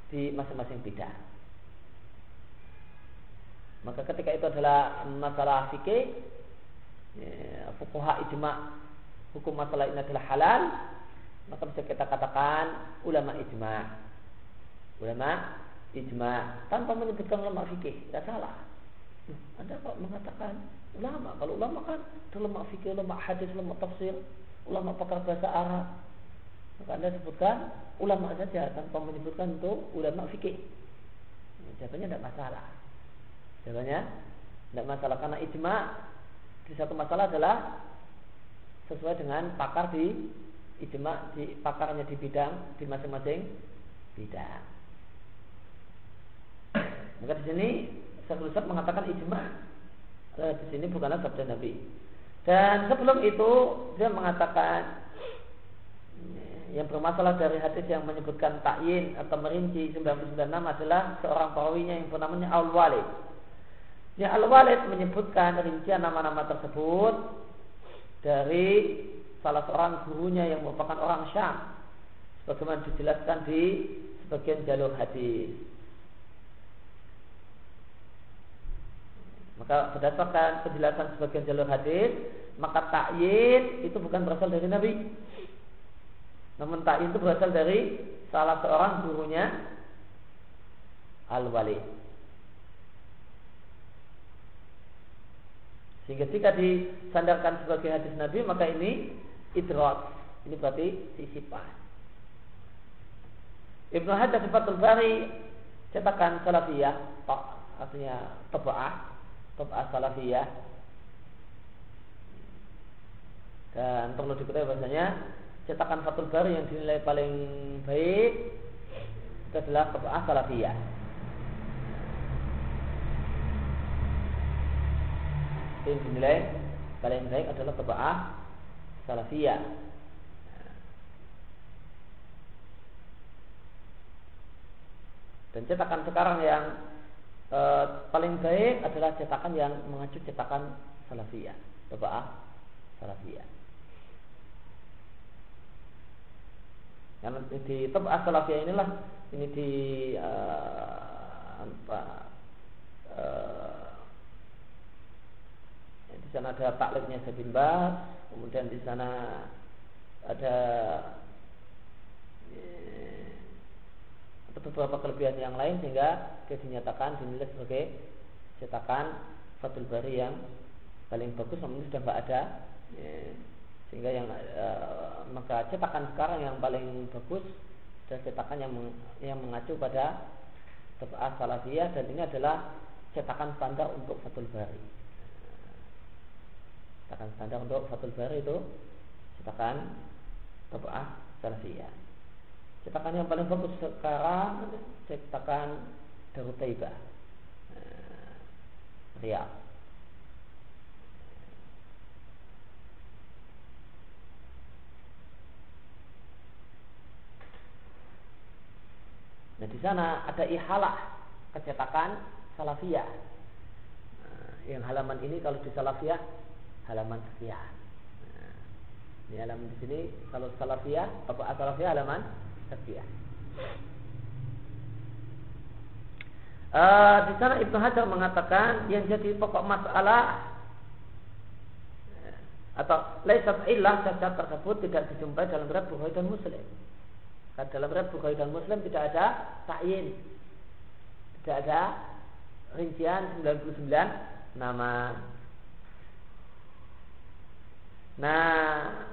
di masing-masing bidang. Maka ketika itu adalah masalah fikih, uh, fukuha ijma hukum masalah ini adalah halal, maka bisa kita katakan ulama ijma. Ulama ijma tanpa menyebutkan ulama fikih. Tidak salah. Anda kok mengatakan ulama. Kalau ulama kan ulama fikih ulama hadis ulama tafsir ulama pakar bahasa Arab. Maka anda sebutkan ulama saja tanpa menyebutkan untuk ulama fikih. Jawabannya tidak masalah. Jawabannya tidak masalah. Karena ijma di satu masalah adalah sesuai dengan pakar di ijma di pakarnya di bidang di masing-masing bidang maka di sini Islam mengatakan ijma. Eh, di sini bukanlah sabda Nabi. Dan sebelum itu dia mengatakan yang bermasalah dari hadis yang menyebutkan takyin atau merinci 99 nama adalah seorang perawinya yang bernamanya Al-Walid. Ya Al-Walid menyebutkan rincian nama-nama tersebut dari salah seorang gurunya yang merupakan orang Syam. Sebagaimana dijelaskan di sebagian jalur hadis. Maka berdasarkan penjelasan sebagian jalur hadis, maka takyin itu bukan berasal dari Nabi. Namun takyin itu berasal dari salah seorang gurunya Al-Wali. Sehingga jika disandarkan sebagai hadis Nabi, maka ini idrot. Ini berarti sisipan. Ibnu Hajar di Fathul Bari cetakan salafiyah, artinya teba'ah Tab'ah Salafiyah dan perlu diketahui bahasanya cetakan Fathul Bari yang dinilai paling baik itu adalah Tab'ah Salafiyah yang dinilai paling baik adalah Tab'ah Salafiyah dan cetakan sekarang yang e, paling baik adalah cetakan yang mengacu cetakan salafiyah, Bapak salafiyah. Karena di Tabah salafiyah inilah ini di uh, apa uh, di sana ada taklidnya Sabin kemudian di sana ada beberapa kelebihan yang lain sehingga dia dinyatakan dinilai sebagai cetakan Fathul Bari yang paling bagus namun sudah tidak ada. Ya, sehingga yang e, maka cetakan sekarang yang paling bagus adalah cetakan yang yang mengacu pada Tab'ah Salafiyah dan ini adalah cetakan standar untuk Fathul Bari. Cetakan standar untuk Fathul Bari itu cetakan Tab'ah Salafiyah Cetakan yang paling bagus sekarang cetakan Darut Taibah. Eh. Nah di sana ada ihalah kecetakan salafiyah. Nah, yang halaman ini kalau di salafiyah halaman sekian. Nah, ini halaman di sini kalau salafiyah apa salafiyah halaman tasbih. Uh, di sana Ibnu Hajar mengatakan yang jadi pokok masalah atau laisat illah cacat tersebut tidak dijumpai dalam berat Bukhari dan Muslim. Karena dalam berat Bukhari dan Muslim tidak ada ta'yin. Tidak ada rincian 99 nama. Nah,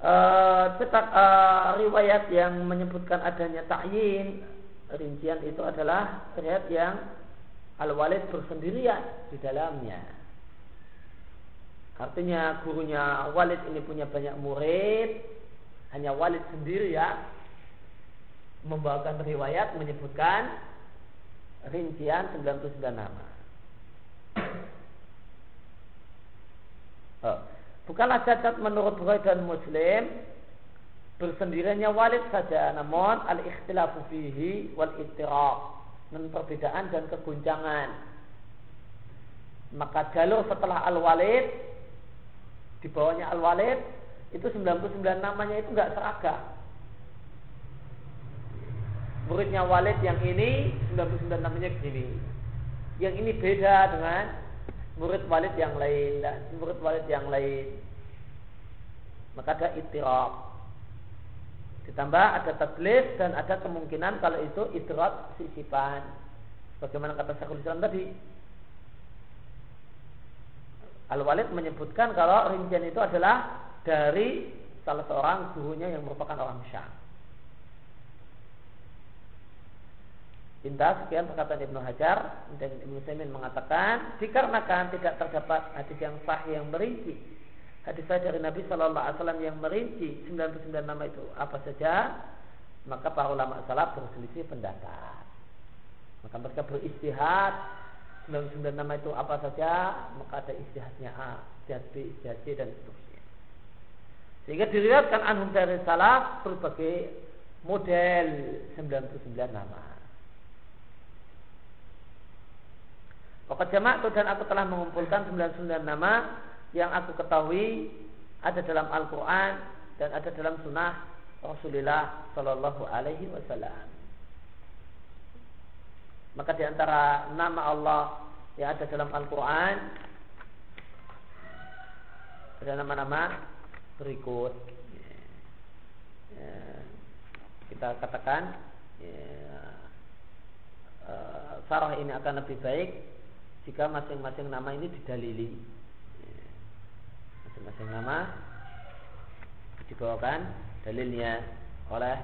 cetak uh, riwayat yang menyebutkan adanya takyin rincian itu adalah riwayat yang al-walid bersendirian di dalamnya. Artinya gurunya Walid ini punya banyak murid, hanya Walid sendiri ya membawakan riwayat menyebutkan rincian 99 nama. Oh. Bukanlah cacat menurut Bukhari dan Muslim bersendirinya Walid saja, namun al-ikhtilafu fihi wal ittiraq dan perbedaan dan keguncangan. Maka jalur setelah al-Walid di bawahnya al-Walid itu 99 namanya itu enggak seragam. Muridnya Walid yang ini 99 namanya begini. Yang ini beda dengan murid Walid yang lain dan murid Walid yang lain. Maka ada itirab. Ditambah ada tadlis dan ada kemungkinan kalau itu itirab sisipan. Bagaimana kata Syekhul Islam tadi, Al-Walid menyebutkan kalau rincian itu adalah dari salah seorang gurunya yang merupakan orang Syam. Indah sekian perkataan Ibnu Hajar dan Ibnu Saimin mengatakan dikarenakan tidak terdapat hadis yang sahih yang merinci hadis saya dari Nabi Shallallahu Alaihi Wasallam yang merinci 99 nama itu apa saja maka para ulama salaf berselisih pendapat maka mereka beristihad 99 nama itu apa saja maka ada istihadnya A, istihad B, istihad C dan seterusnya. Sehingga diriwayatkan anhum dari salaf berbagai model 99 nama. Pokok jamak dan aku telah mengumpulkan 99 nama yang aku ketahui ada dalam Al-Quran dan ada dalam sunnah Rasulullah Sallallahu Alaihi Wasallam. Maka di antara nama Allah yang ada dalam Al-Quran ada nama-nama berikut. Ya, kita katakan ya, sarah ini akan lebih baik jika masing-masing nama ini didalili. Masing-masing nama dibawakan dalilnya oleh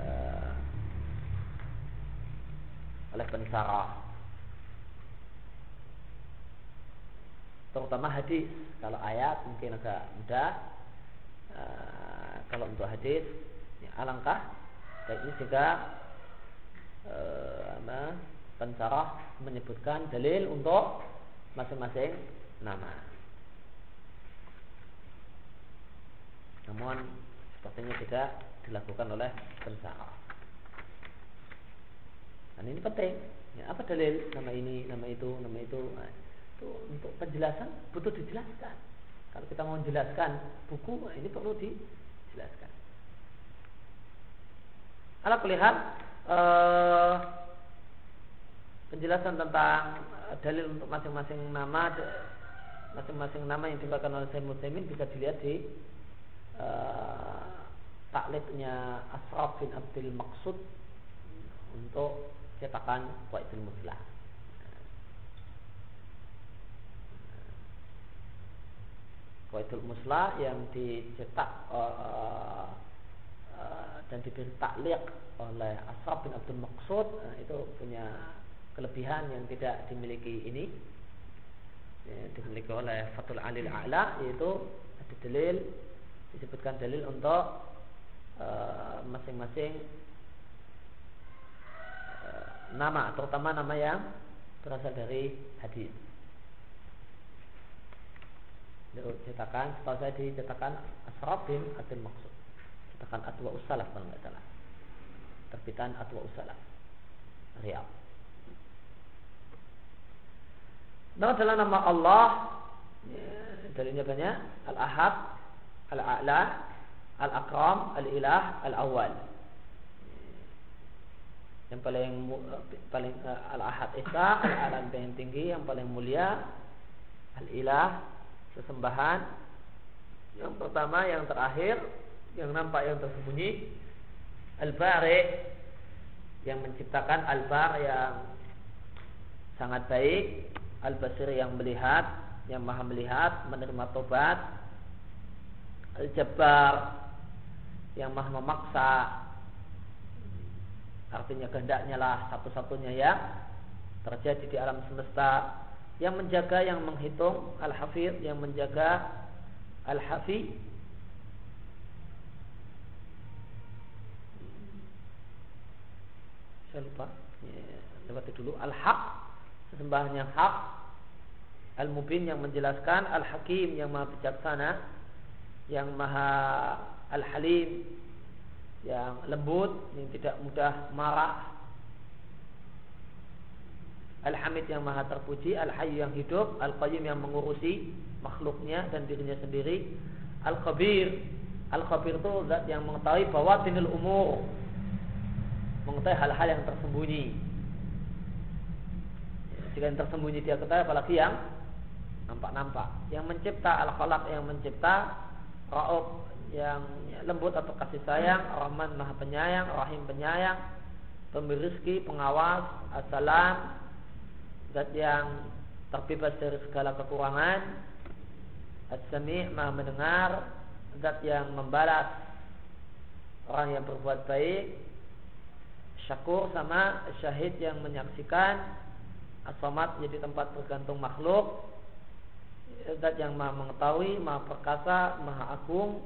uh, oleh pensarah. Terutama hadis. Kalau ayat mungkin agak mudah. Uh, kalau untuk hadis ya, alangkah ini juga uh, apa, pensarah menyebutkan dalil untuk masing-masing nama namun sepertinya tidak dilakukan oleh pensarah dan ini penting. Ya, apa dalil nama ini, nama itu, nama itu? Nah, itu untuk penjelasan butuh dijelaskan. Kalau kita mau menjelaskan buku, nah ini perlu dijelaskan. Kalau kulihat eh, penjelasan tentang eh, dalil untuk masing-masing nama, masing-masing nama yang diberikan oleh Sayyid Muslimin bisa dilihat di eh, taklidnya Asraf bin Abdul Maksud untuk cetakan Qaidul Muslah. Qaidul Muslah yang dicetak uh, uh, dan diberi takliq oleh Asraf bin Abdul Maqsud uh, itu punya kelebihan yang tidak dimiliki ini ya, dimiliki oleh Fatul Alil A'la yaitu ada dalil disebutkan dalil untuk masing-masing uh, nama terutama nama yang berasal dari hadis. Cetakan, setahu saya dicetakan Asraf bin Maksud. Cetakan Atwa Usalaf kalau nggak salah. Terbitan Atwa Usalaf. Riyad. Nama adalah nama Allah. Ya, dalilnya banyak. Al-Ahad, Al-A'la, Al-Akram, Al-Ilah, Al-Awwal yang paling paling uh, al-ahad esa al-alam yang tinggi yang paling mulia al-ilah sesembahan yang pertama yang terakhir yang nampak yang tersembunyi al-bari yang menciptakan al-bar yang sangat baik al-basir yang melihat yang maha melihat menerima tobat. Al-jabbar yang maha memaksa. Artinya kehendaknya lah satu-satunya yang terjadi di alam semesta. Yang menjaga yang menghitung. Al-hafid yang menjaga. Al-hafi. Saya lupa. Ya, lewati dulu. Al-haq sesembahan yang hak al-mubin yang menjelaskan al-hakim yang maha bijaksana yang maha al-halim yang lembut, yang tidak mudah marah. Al-Hamid yang maha terpuji, Al-Hayy yang hidup, Al-Qayyum yang mengurusi makhluknya dan dirinya sendiri, Al-Khabir. Al-Khabir itu zat yang mengetahui bahwa tinil umur, mengetahui hal-hal yang tersembunyi. Yang tersembunyi dia ketahui, apalagi yang nampak-nampak. Yang mencipta Al-Khalaq yang mencipta Ra'ub yang lembut atau kasih sayang, Rahman Maha Penyayang, Rahim Penyayang, pemberi rezeki, pengawas, asalam, zat yang terbebas dari segala kekurangan, As-Sami' Maha mendengar, zat yang membalas orang yang berbuat baik, Syakur sama syahid yang menyaksikan, As-Samad jadi tempat bergantung makhluk, zat yang maha mengetahui, maha perkasa, maha agung,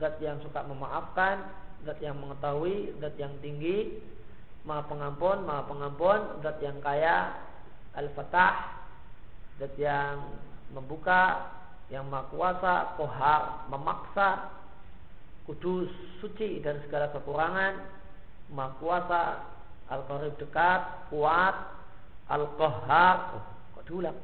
zat yang suka memaafkan, zat yang mengetahui, zat yang tinggi, maha pengampun, maha pengampun, zat yang kaya, al-fatah, zat yang membuka, yang maha kuasa, kohar, memaksa, kudus, suci dari segala kekurangan, maha kuasa, al-qarib dekat, kuat, al-kohar, oh, kok diulang?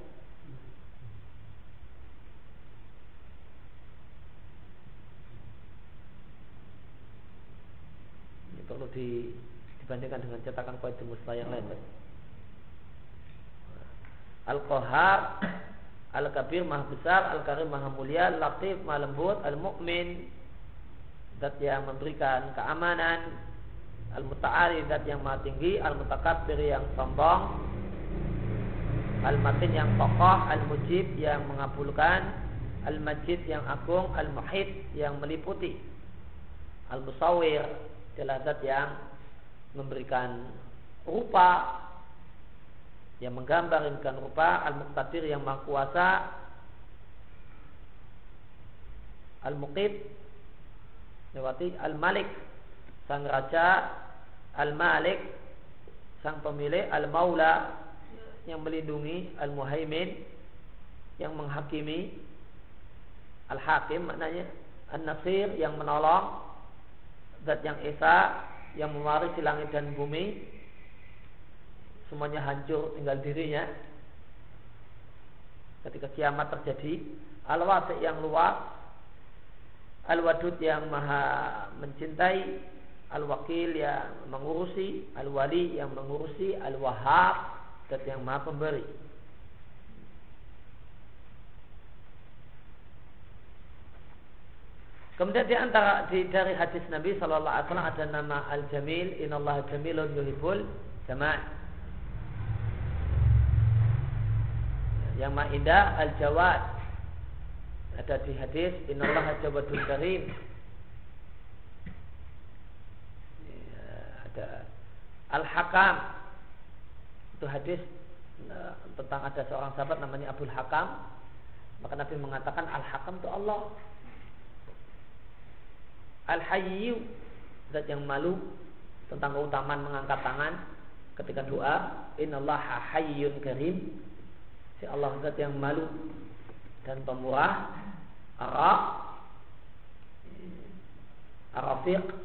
perlu di, dibandingkan dengan cetakan Qaidul Musta yang lain. Al-Qahar Al-Kabir Maha Besar Al-Karim Maha Mulia Latif Maha Lembut Al-Mu'min Dat yang memberikan keamanan Al-Muta'ali Dat yang Maha Tinggi Al-Mutakabbir yang sombong Al-Matin yang kokoh Al-Mujib yang mengabulkan Al-Majid yang agung Al-Muhid yang meliputi. Al-Musawir adalah zat yang memberikan rupa yang menggambar menggambarkan rupa al-muqtadir yang maha kuasa al-muqid lewati al-malik sang raja al-malik sang pemilik al-maula yang melindungi al-muhaimin yang menghakimi al-hakim maknanya. An-nasir yang menolong. Zat yang esa yang mewarisi langit dan bumi. Semuanya hancur tinggal dirinya. Ketika kiamat terjadi al-wasi yang luas al-wadud yang maha mencintai al-wakil yang mengurusi al-wali yang mengurusi al-wahab zat yang maha pemberi. Kemudian di antara di, dari hadis Nabi Shallallahu Alaihi Wasallam ada nama Al Jamil, Inallah Jamilun Yuhibul Jama' Yang maha indah Al Jawad ada di hadis Inallah Jawadul Karim. Ada Al Hakam itu hadis eh, tentang ada seorang sahabat namanya Abdul Hakam. Maka Nabi mengatakan Al Hakam itu Allah. Al-Hayyu Zat yang malu Tentang keutamaan mengangkat tangan. Ketika doa Innallaha hayyun karim. Si Allah zat yang malu Dan pemurah. Ara Arafiq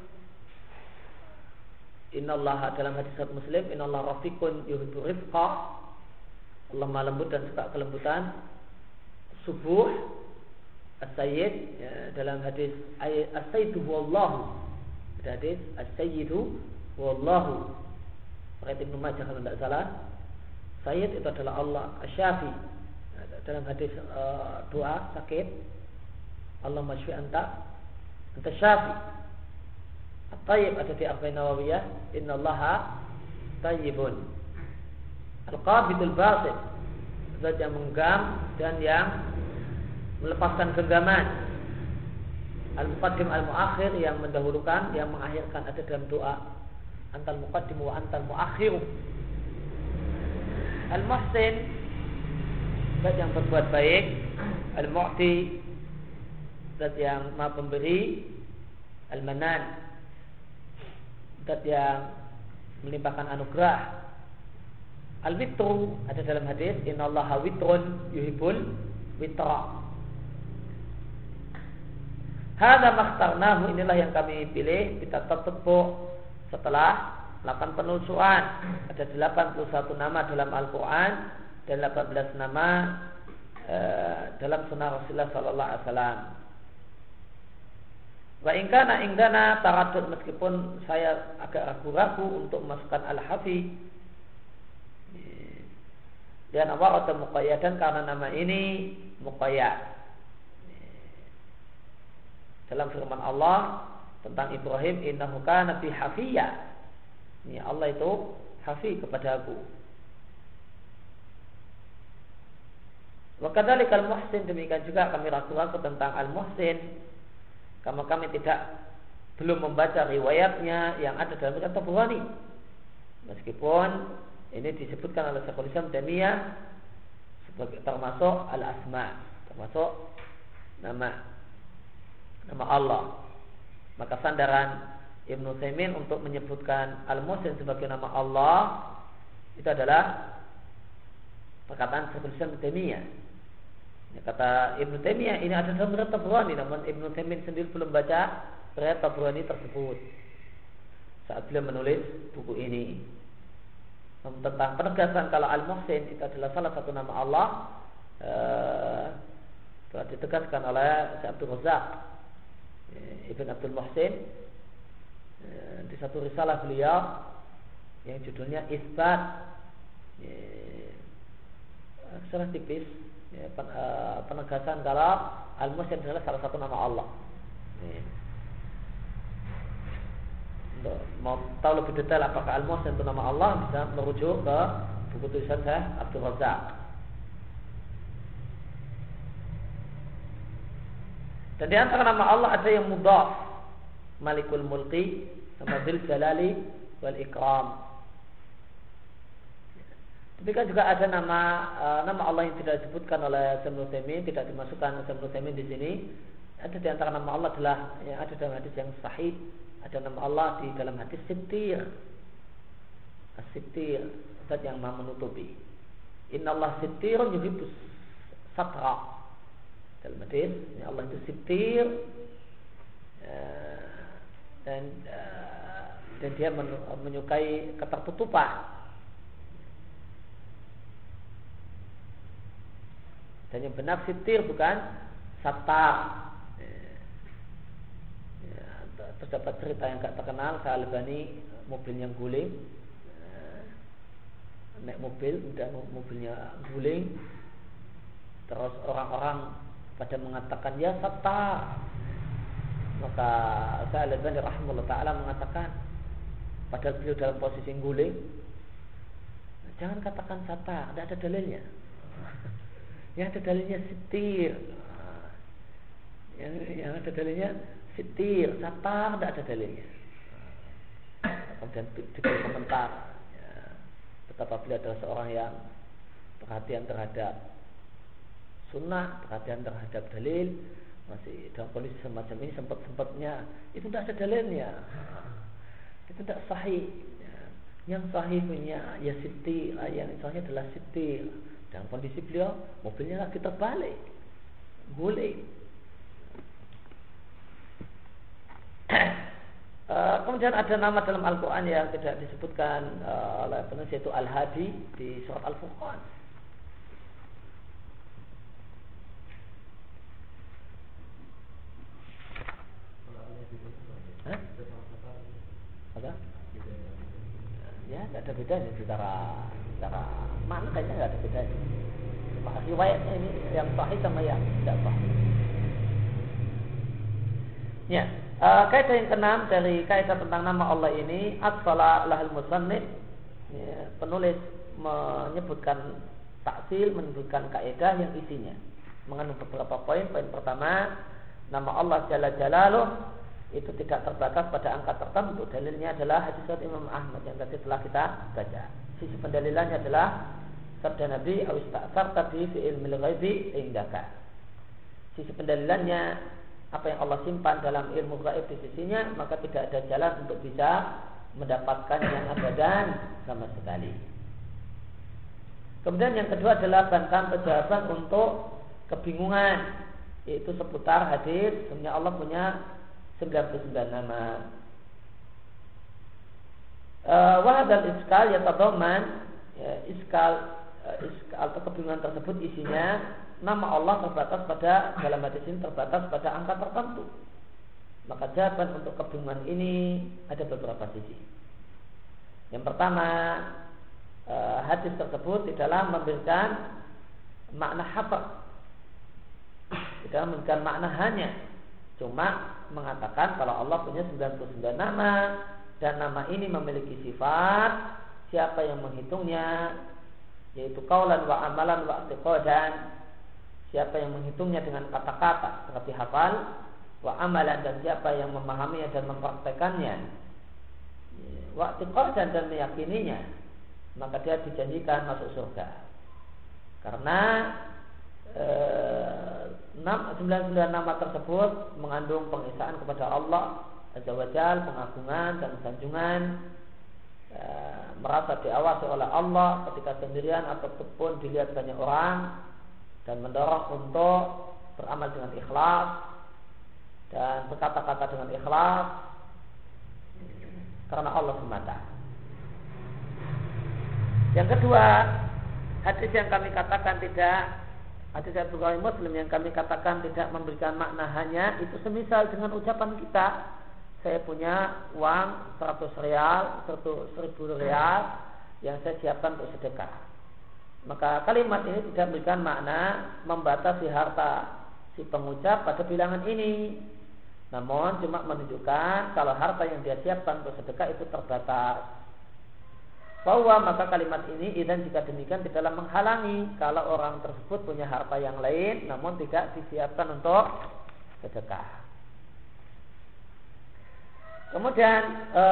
Innallaha dalam hadis muslim Innallaha rafiqun yuhibu rifqa. Allah maha lembut dan suka kelembutan. Subuh As-Sayyid ya, dalam hadis As-Sayyidu wallahu ada hadis As-Sayyidu wallahu Riwayat Ibnu Majah kalau tidak salah. Sayyid itu adalah Allah Asyafi dalam hadis uh, doa sakit Allah masyfi anta anta syafi At-Tayyib ada di Arba'in Nawawiyah. Inna Allaha Tayyibun. Al-Qabidul Basit. Zat yang menggam dan yang melepaskan genggaman. Al-muqaddim al-muakhir yang mendahulukan yang mengakhirkan. Ada dalam doa. Antal muqaddimu wa antal muakhiru. Al-muhsin. Zat yang berbuat baik, al-mu'ti. Zat yang maha pemberi, al-manan zat yang melimpahkan anugerah. Al-witru ada dalam hadis, innallaha witrun yuhibbul witra. Hada makhtarnahu inilah yang kami pilih kita tetepuk setelah 8 penelusuran. Ada 81 nama dalam Al-Quran dan 18 nama e, dalam sunnah Rasulullah Sallallahu Alaihi Wasallam. Wa ingkana ingdana taradud meskipun saya agak ragu-ragu untuk memasukkan al-hafi dan awal atau muqayyadan karena nama ini muqayyad dalam firman Allah tentang Ibrahim innahu kana fi hafiyya. Ini Allah itu hafi kepada aku. Wa kadzalikal muhsin demikian juga kami ragu-ragu tentang al-muhsin karena kami tidak belum membaca riwayatnya yang ada dalam kitab Tabrani. Meskipun ini disebutkan oleh Syekhul Islam Taimiyah sebagai termasuk al-asma, termasuk nama nama Allah. Maka sandaran Ibnu Taimin untuk menyebutkan Al-Muhsin sebagai nama Allah itu adalah perkataan Syekhul Islam Taimiyah. Ya, kata Ibnu Taimiyah ini ada dalam riwayat Tabrani namun Ibnu Taimin sendiri belum baca riwayat Tabrani tersebut. Saat beliau menulis buku ini. Tentang penegasan kalau Al-Muhsin itu adalah salah satu nama Allah eh, telah ditegaskan oleh Syekh Abdul Razak Eh, Ibn Abdul Muhsin eh, di satu risalah beliau yang judulnya Isbat eh, tipis penegasan kalau Al-Muhsin adalah salah satu nama Allah. Untuk mau tahu lebih detail apakah Al-Muhsin itu nama Allah bisa merujuk ke buku tulisan saya Abdul Razak. Dan di antara nama Allah ada yang mudhaf. Malikul Mulki sama Dzul Jalali wal Ikram. Tapi kan juga ada nama uh, nama Allah yang tidak disebutkan oleh Ibnu Taimin, tidak dimasukkan Ibnu Taimin di sini. Ada di antara nama Allah adalah yang ada dalam hadis yang sahih, ada nama Allah di dalam hadis Sittir. As-Sittir, zat yang Maha menutupi. Inna Allah sittirun yuhibbus satra dalam hadis ya Allah itu sitir eh, dan eh, dan dia menyukai ketertutupan dan yang benar sitir bukan satar eh, ya, terdapat cerita yang gak terkenal Sa'albani mobil yang guling. Naik mobil dan mobilnya guling. Terus orang-orang pada mengatakan ya sata maka saya Al-Albani rahimahullah taala mengatakan padahal beliau dalam posisi guling jangan katakan sata tidak ada dalilnya [LAUGHS] yang ada dalilnya sitir. Yang, yang ada dalilnya sitir. Sata tidak ada dalilnya. Kemudian diberi komentar. Ya, betapa adalah seorang yang perhatian terhadap sunnah, perhatian terhadap dalil, masih dalam kondisi semacam ini sempat sempatnya itu tidak ada dalilnya, itu tidak sahih. Yang sahih punya ya siti, yang sahih adalah siti. Dalam kondisi beliau mobilnya lagi terbalik, guling. Uh, kemudian ada nama dalam Al-Quran yang tidak disebutkan uh, oleh penulis yaitu Al-Hadi di surat Al-Furqan. Ya, tidak ada bedanya secara secara mana kayaknya tidak ada bedanya. Cuma riwayatnya ini yang sahih sama yang tidak sahih. Ya, uh, kaidah yang keenam dari kaidah tentang nama Allah ini asfala lahal musannif ya, penulis menyebutkan taksil menyebutkan kaidah yang isinya mengandung beberapa poin. Poin pertama, nama Allah Jalla Jalaluh itu tidak terbatas pada angka tertentu. Dalilnya adalah hadis Imam Ahmad yang tadi telah kita baca. Sisi pendalilannya adalah sabda Nabi awista'sar tabi fi ilmi ghaibi indaka. Sisi pendalilannya apa yang Allah simpan dalam ilmu gaib di sisinya maka tidak ada jalan untuk bisa mendapatkan yang abadan sama sekali. Kemudian yang kedua adalah bantahan penjelasan untuk kebingungan yaitu seputar hadis sebenarnya Allah punya 99 nama. Uh, Wahadal iskal ya tadoman ya, iskal uh, iskal atau kebingungan tersebut isinya nama Allah terbatas pada dalam hadis ini terbatas pada angka tertentu. Maka jawaban untuk kebingungan ini ada beberapa sisi. Yang pertama, uh, hadis tersebut tidaklah memberikan makna hafal. Tidak memberikan makna hanya cuma mengatakan kalau Allah punya 99 nama. Dan nama ini memiliki sifat siapa yang menghitungnya yaitu kaulan wa amalan wa dan siapa yang menghitungnya dengan kata-kata seperti hafal wa amalan dan siapa yang memahaminya dan mempraktekannya. Wa dan dan meyakininya maka dia dijanjikan masuk surga. Karena 99 nama tersebut mengandung pengesaan kepada Allah Azza wa Jal, pengagungan dan sanjungan e, merasa diawasi oleh Allah ketika sendirian ataupun dilihat banyak orang dan mendorong untuk beramal dengan ikhlas dan berkata-kata dengan ikhlas karena Allah semata. Yang kedua, hadis yang kami katakan tidak Hadis Abu Bukhari Muslim yang kami katakan tidak memberikan makna hanya itu semisal dengan ucapan kita saya punya uang 100 real, 1000 real yang saya siapkan untuk sedekah. Maka kalimat ini tidak memberikan makna membatasi harta si pengucap pada bilangan ini. Namun cuma menunjukkan kalau harta yang dia siapkan untuk sedekah itu terbatas bahwa maka kalimat ini dan jika demikian tidaklah menghalangi kalau orang tersebut punya harta yang lain namun tidak disiapkan untuk sedekah. Kemudian e,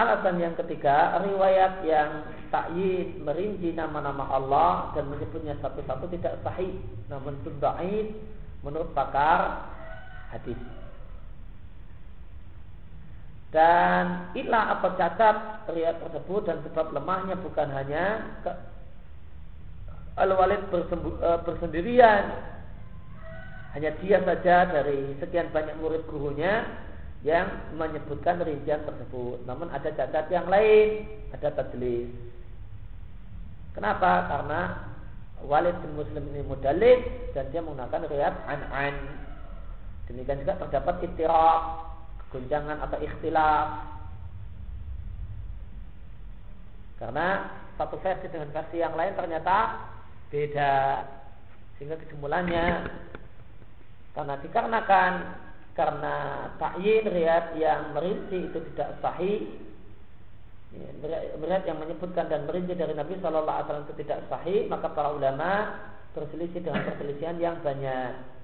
alasan yang ketiga, riwayat yang takyid merinci nama-nama Allah dan menyebutnya satu-satu tidak sahih, namun itu menurut pakar hadis. Dan ilah apa cacat riwayat tersebut dan sebab lemahnya bukan hanya Al-Walid e, bersendirian hanya dia saja dari sekian banyak murid gurunya yang menyebutkan rincian tersebut. Namun ada cacat yang lain, ada tadlis. Kenapa? Karena Walid bin Muslim ini mudalik dan dia menggunakan riwayat an-an. Demikian juga terdapat ittiraq guncangan atau ikhtilaf. Karena satu versi dengan versi yang lain ternyata beda. Sehingga kesimpulannya karena dikarenakan karena takyin riat yang merinci itu tidak sahih riat yang menyebutkan dan merinci dari Nabi Shallallahu Alaihi Wasallam itu tidak sahih maka para ulama berselisih dengan perselisihan yang banyak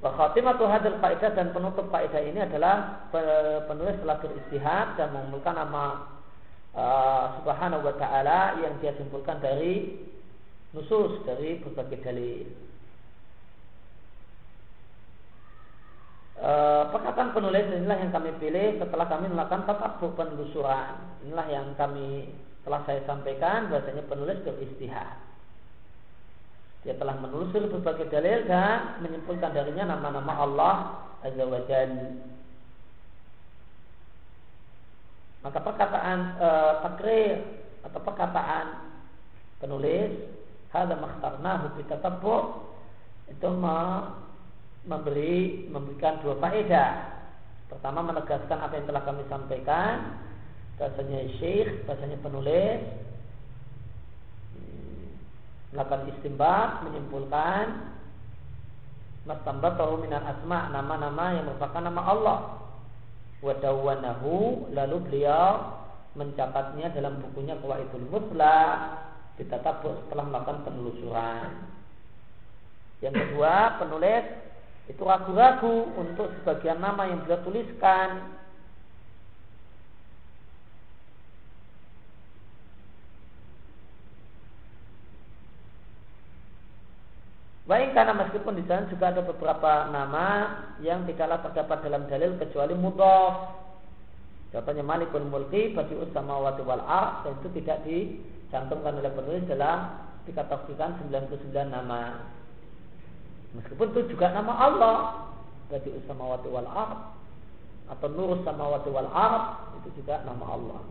Wa khatimatu hadal faedah dan penutup faedah ini adalah penulis telah beristihad dan mengumpulkan nama uh, Subhanahu wa taala yang dia simpulkan dari nusus dari berbagai dalil. Uh, perkataan penulis inilah yang kami pilih setelah kami melakukan tatap penelusuran. Inilah yang kami telah saya sampaikan bahasanya penulis beristihad. Dia telah menelusuri berbagai dalil dan menyimpulkan darinya nama-nama Allah Azza wa Jalla. Maka perkataan e, takrir atau perkataan penulis hadza makhtarnahu bi itu memberi memberikan dua faedah. Pertama menegaskan apa yang telah kami sampaikan bahasanya syekh, bahasanya penulis melakukan istimbat menyimpulkan mastambatahu minal asma nama-nama yang merupakan nama Allah. Wadawanahu lalu beliau mencatatnya dalam bukunya Qawaidul Mutla ditatap setelah melakukan penelusuran. Yang kedua penulis itu ragu-ragu untuk sebagian nama yang beliau tuliskan Baik karena meskipun di sana juga ada beberapa nama yang tidaklah terdapat dalam dalil kecuali mudhof. Contohnya Malikul Mulki, Badi'us Samawati wal Ar, dan itu tidak dicantumkan oleh penulis dalam dikategorikan 99 nama. Meskipun itu juga nama Allah, Badi'us Samawati wal Ar, atau Nurus Samawati wal Ar, itu juga nama Allah.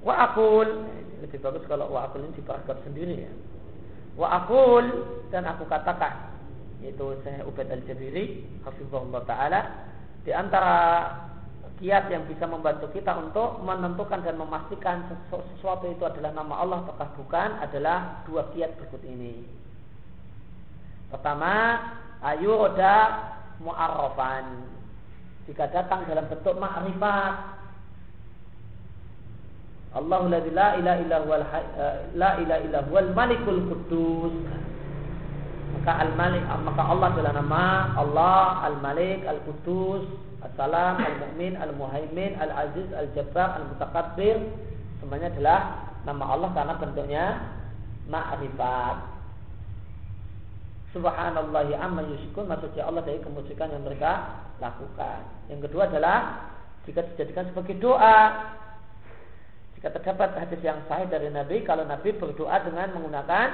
Wa akul lebih bagus kalau wa akul ini diparagraf sendiri ya. Wa akul dan aku katakan yaitu saya Ubaid al-Jabiri hafizahullah taala di antara kiat yang bisa membantu kita untuk menentukan dan memastikan sesuatu itu adalah nama Allah atau bukan adalah dua kiat berikut ini. Pertama, ayu roda mu'arrafan. Jika datang dalam bentuk ma'rifat Allahu la ilaha illa eh, la ilaha illa malikul quddus. Maka al-malik maka Allah adalah nama Allah al-malik al-quddus As-salam, al-mu'min, al-muhaimin, al-aziz, al-jabbar, al-mutakabbir Semuanya adalah nama Allah karena bentuknya ma'rifat. Subhanallahi amma yusyikun Maksudnya Allah dari kemusikan yang mereka lakukan. Yang kedua adalah Jika dijadikan sebagai doa jika terdapat hadis yang sahih dari Nabi, kalau Nabi berdoa dengan menggunakan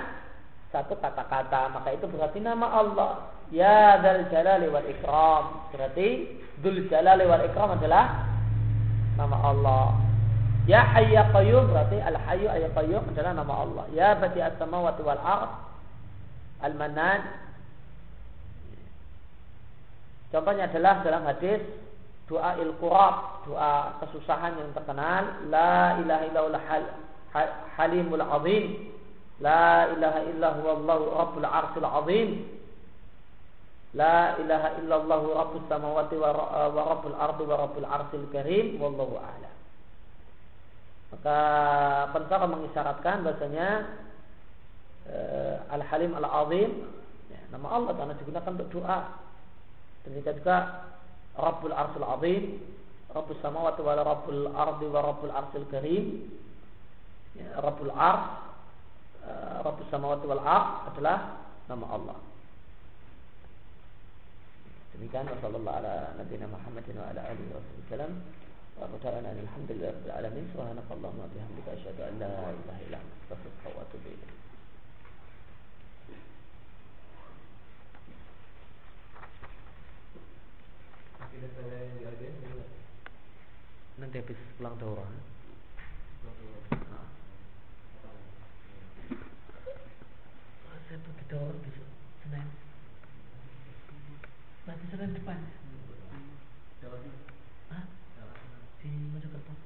satu kata-kata, maka itu berarti nama Allah. Ya Dal Jalali wal Ikram. Berarti Dul Jalali wal Ikram adalah nama Allah. Ya Hayya Qayyum berarti Al Hayyu Ayya Qayyum adalah nama Allah. Ya Bati As-Samawati wal Ard. Al Manan. Contohnya adalah dalam hadis doa il-qurab, doa kesusahan yang terkenal, la ilaha illallah hal, halimul azim, la ilaha illallah wallahu rabbul arsil azim, la ilaha illallah rabbus samawati wa, wa rabbul ardi wa rabbul arsil karim, wallahu a'lam. Maka pensara mengisyaratkan bahasanya uh, Al-Halim Al-Azim. Ya, nama Allah karena digunakan untuk doa. Demikian juga Rabbul Arsul Azim, Rabbul Samawati wa Rabbul Ardi wa Rabbul Arsil Karim. Ya, Rabbul Ars, uh, Rabbul Samawati wal Ard adalah nama Allah. Demikian wasallallahu ala nabiyina Muhammadin wa ala alihi wasallam. Wa ta'ala alhamdulillah rabbil alamin. Subhanakallahumma wa bihamdika asyhadu an la ilaha illa anta Kita saya yang diajar Nanti habis pulang Taurah eh? ha. Saya pergi Taurah besok Senin Nanti Senin depan. Jawa ha? Di Mojokerto. Jawa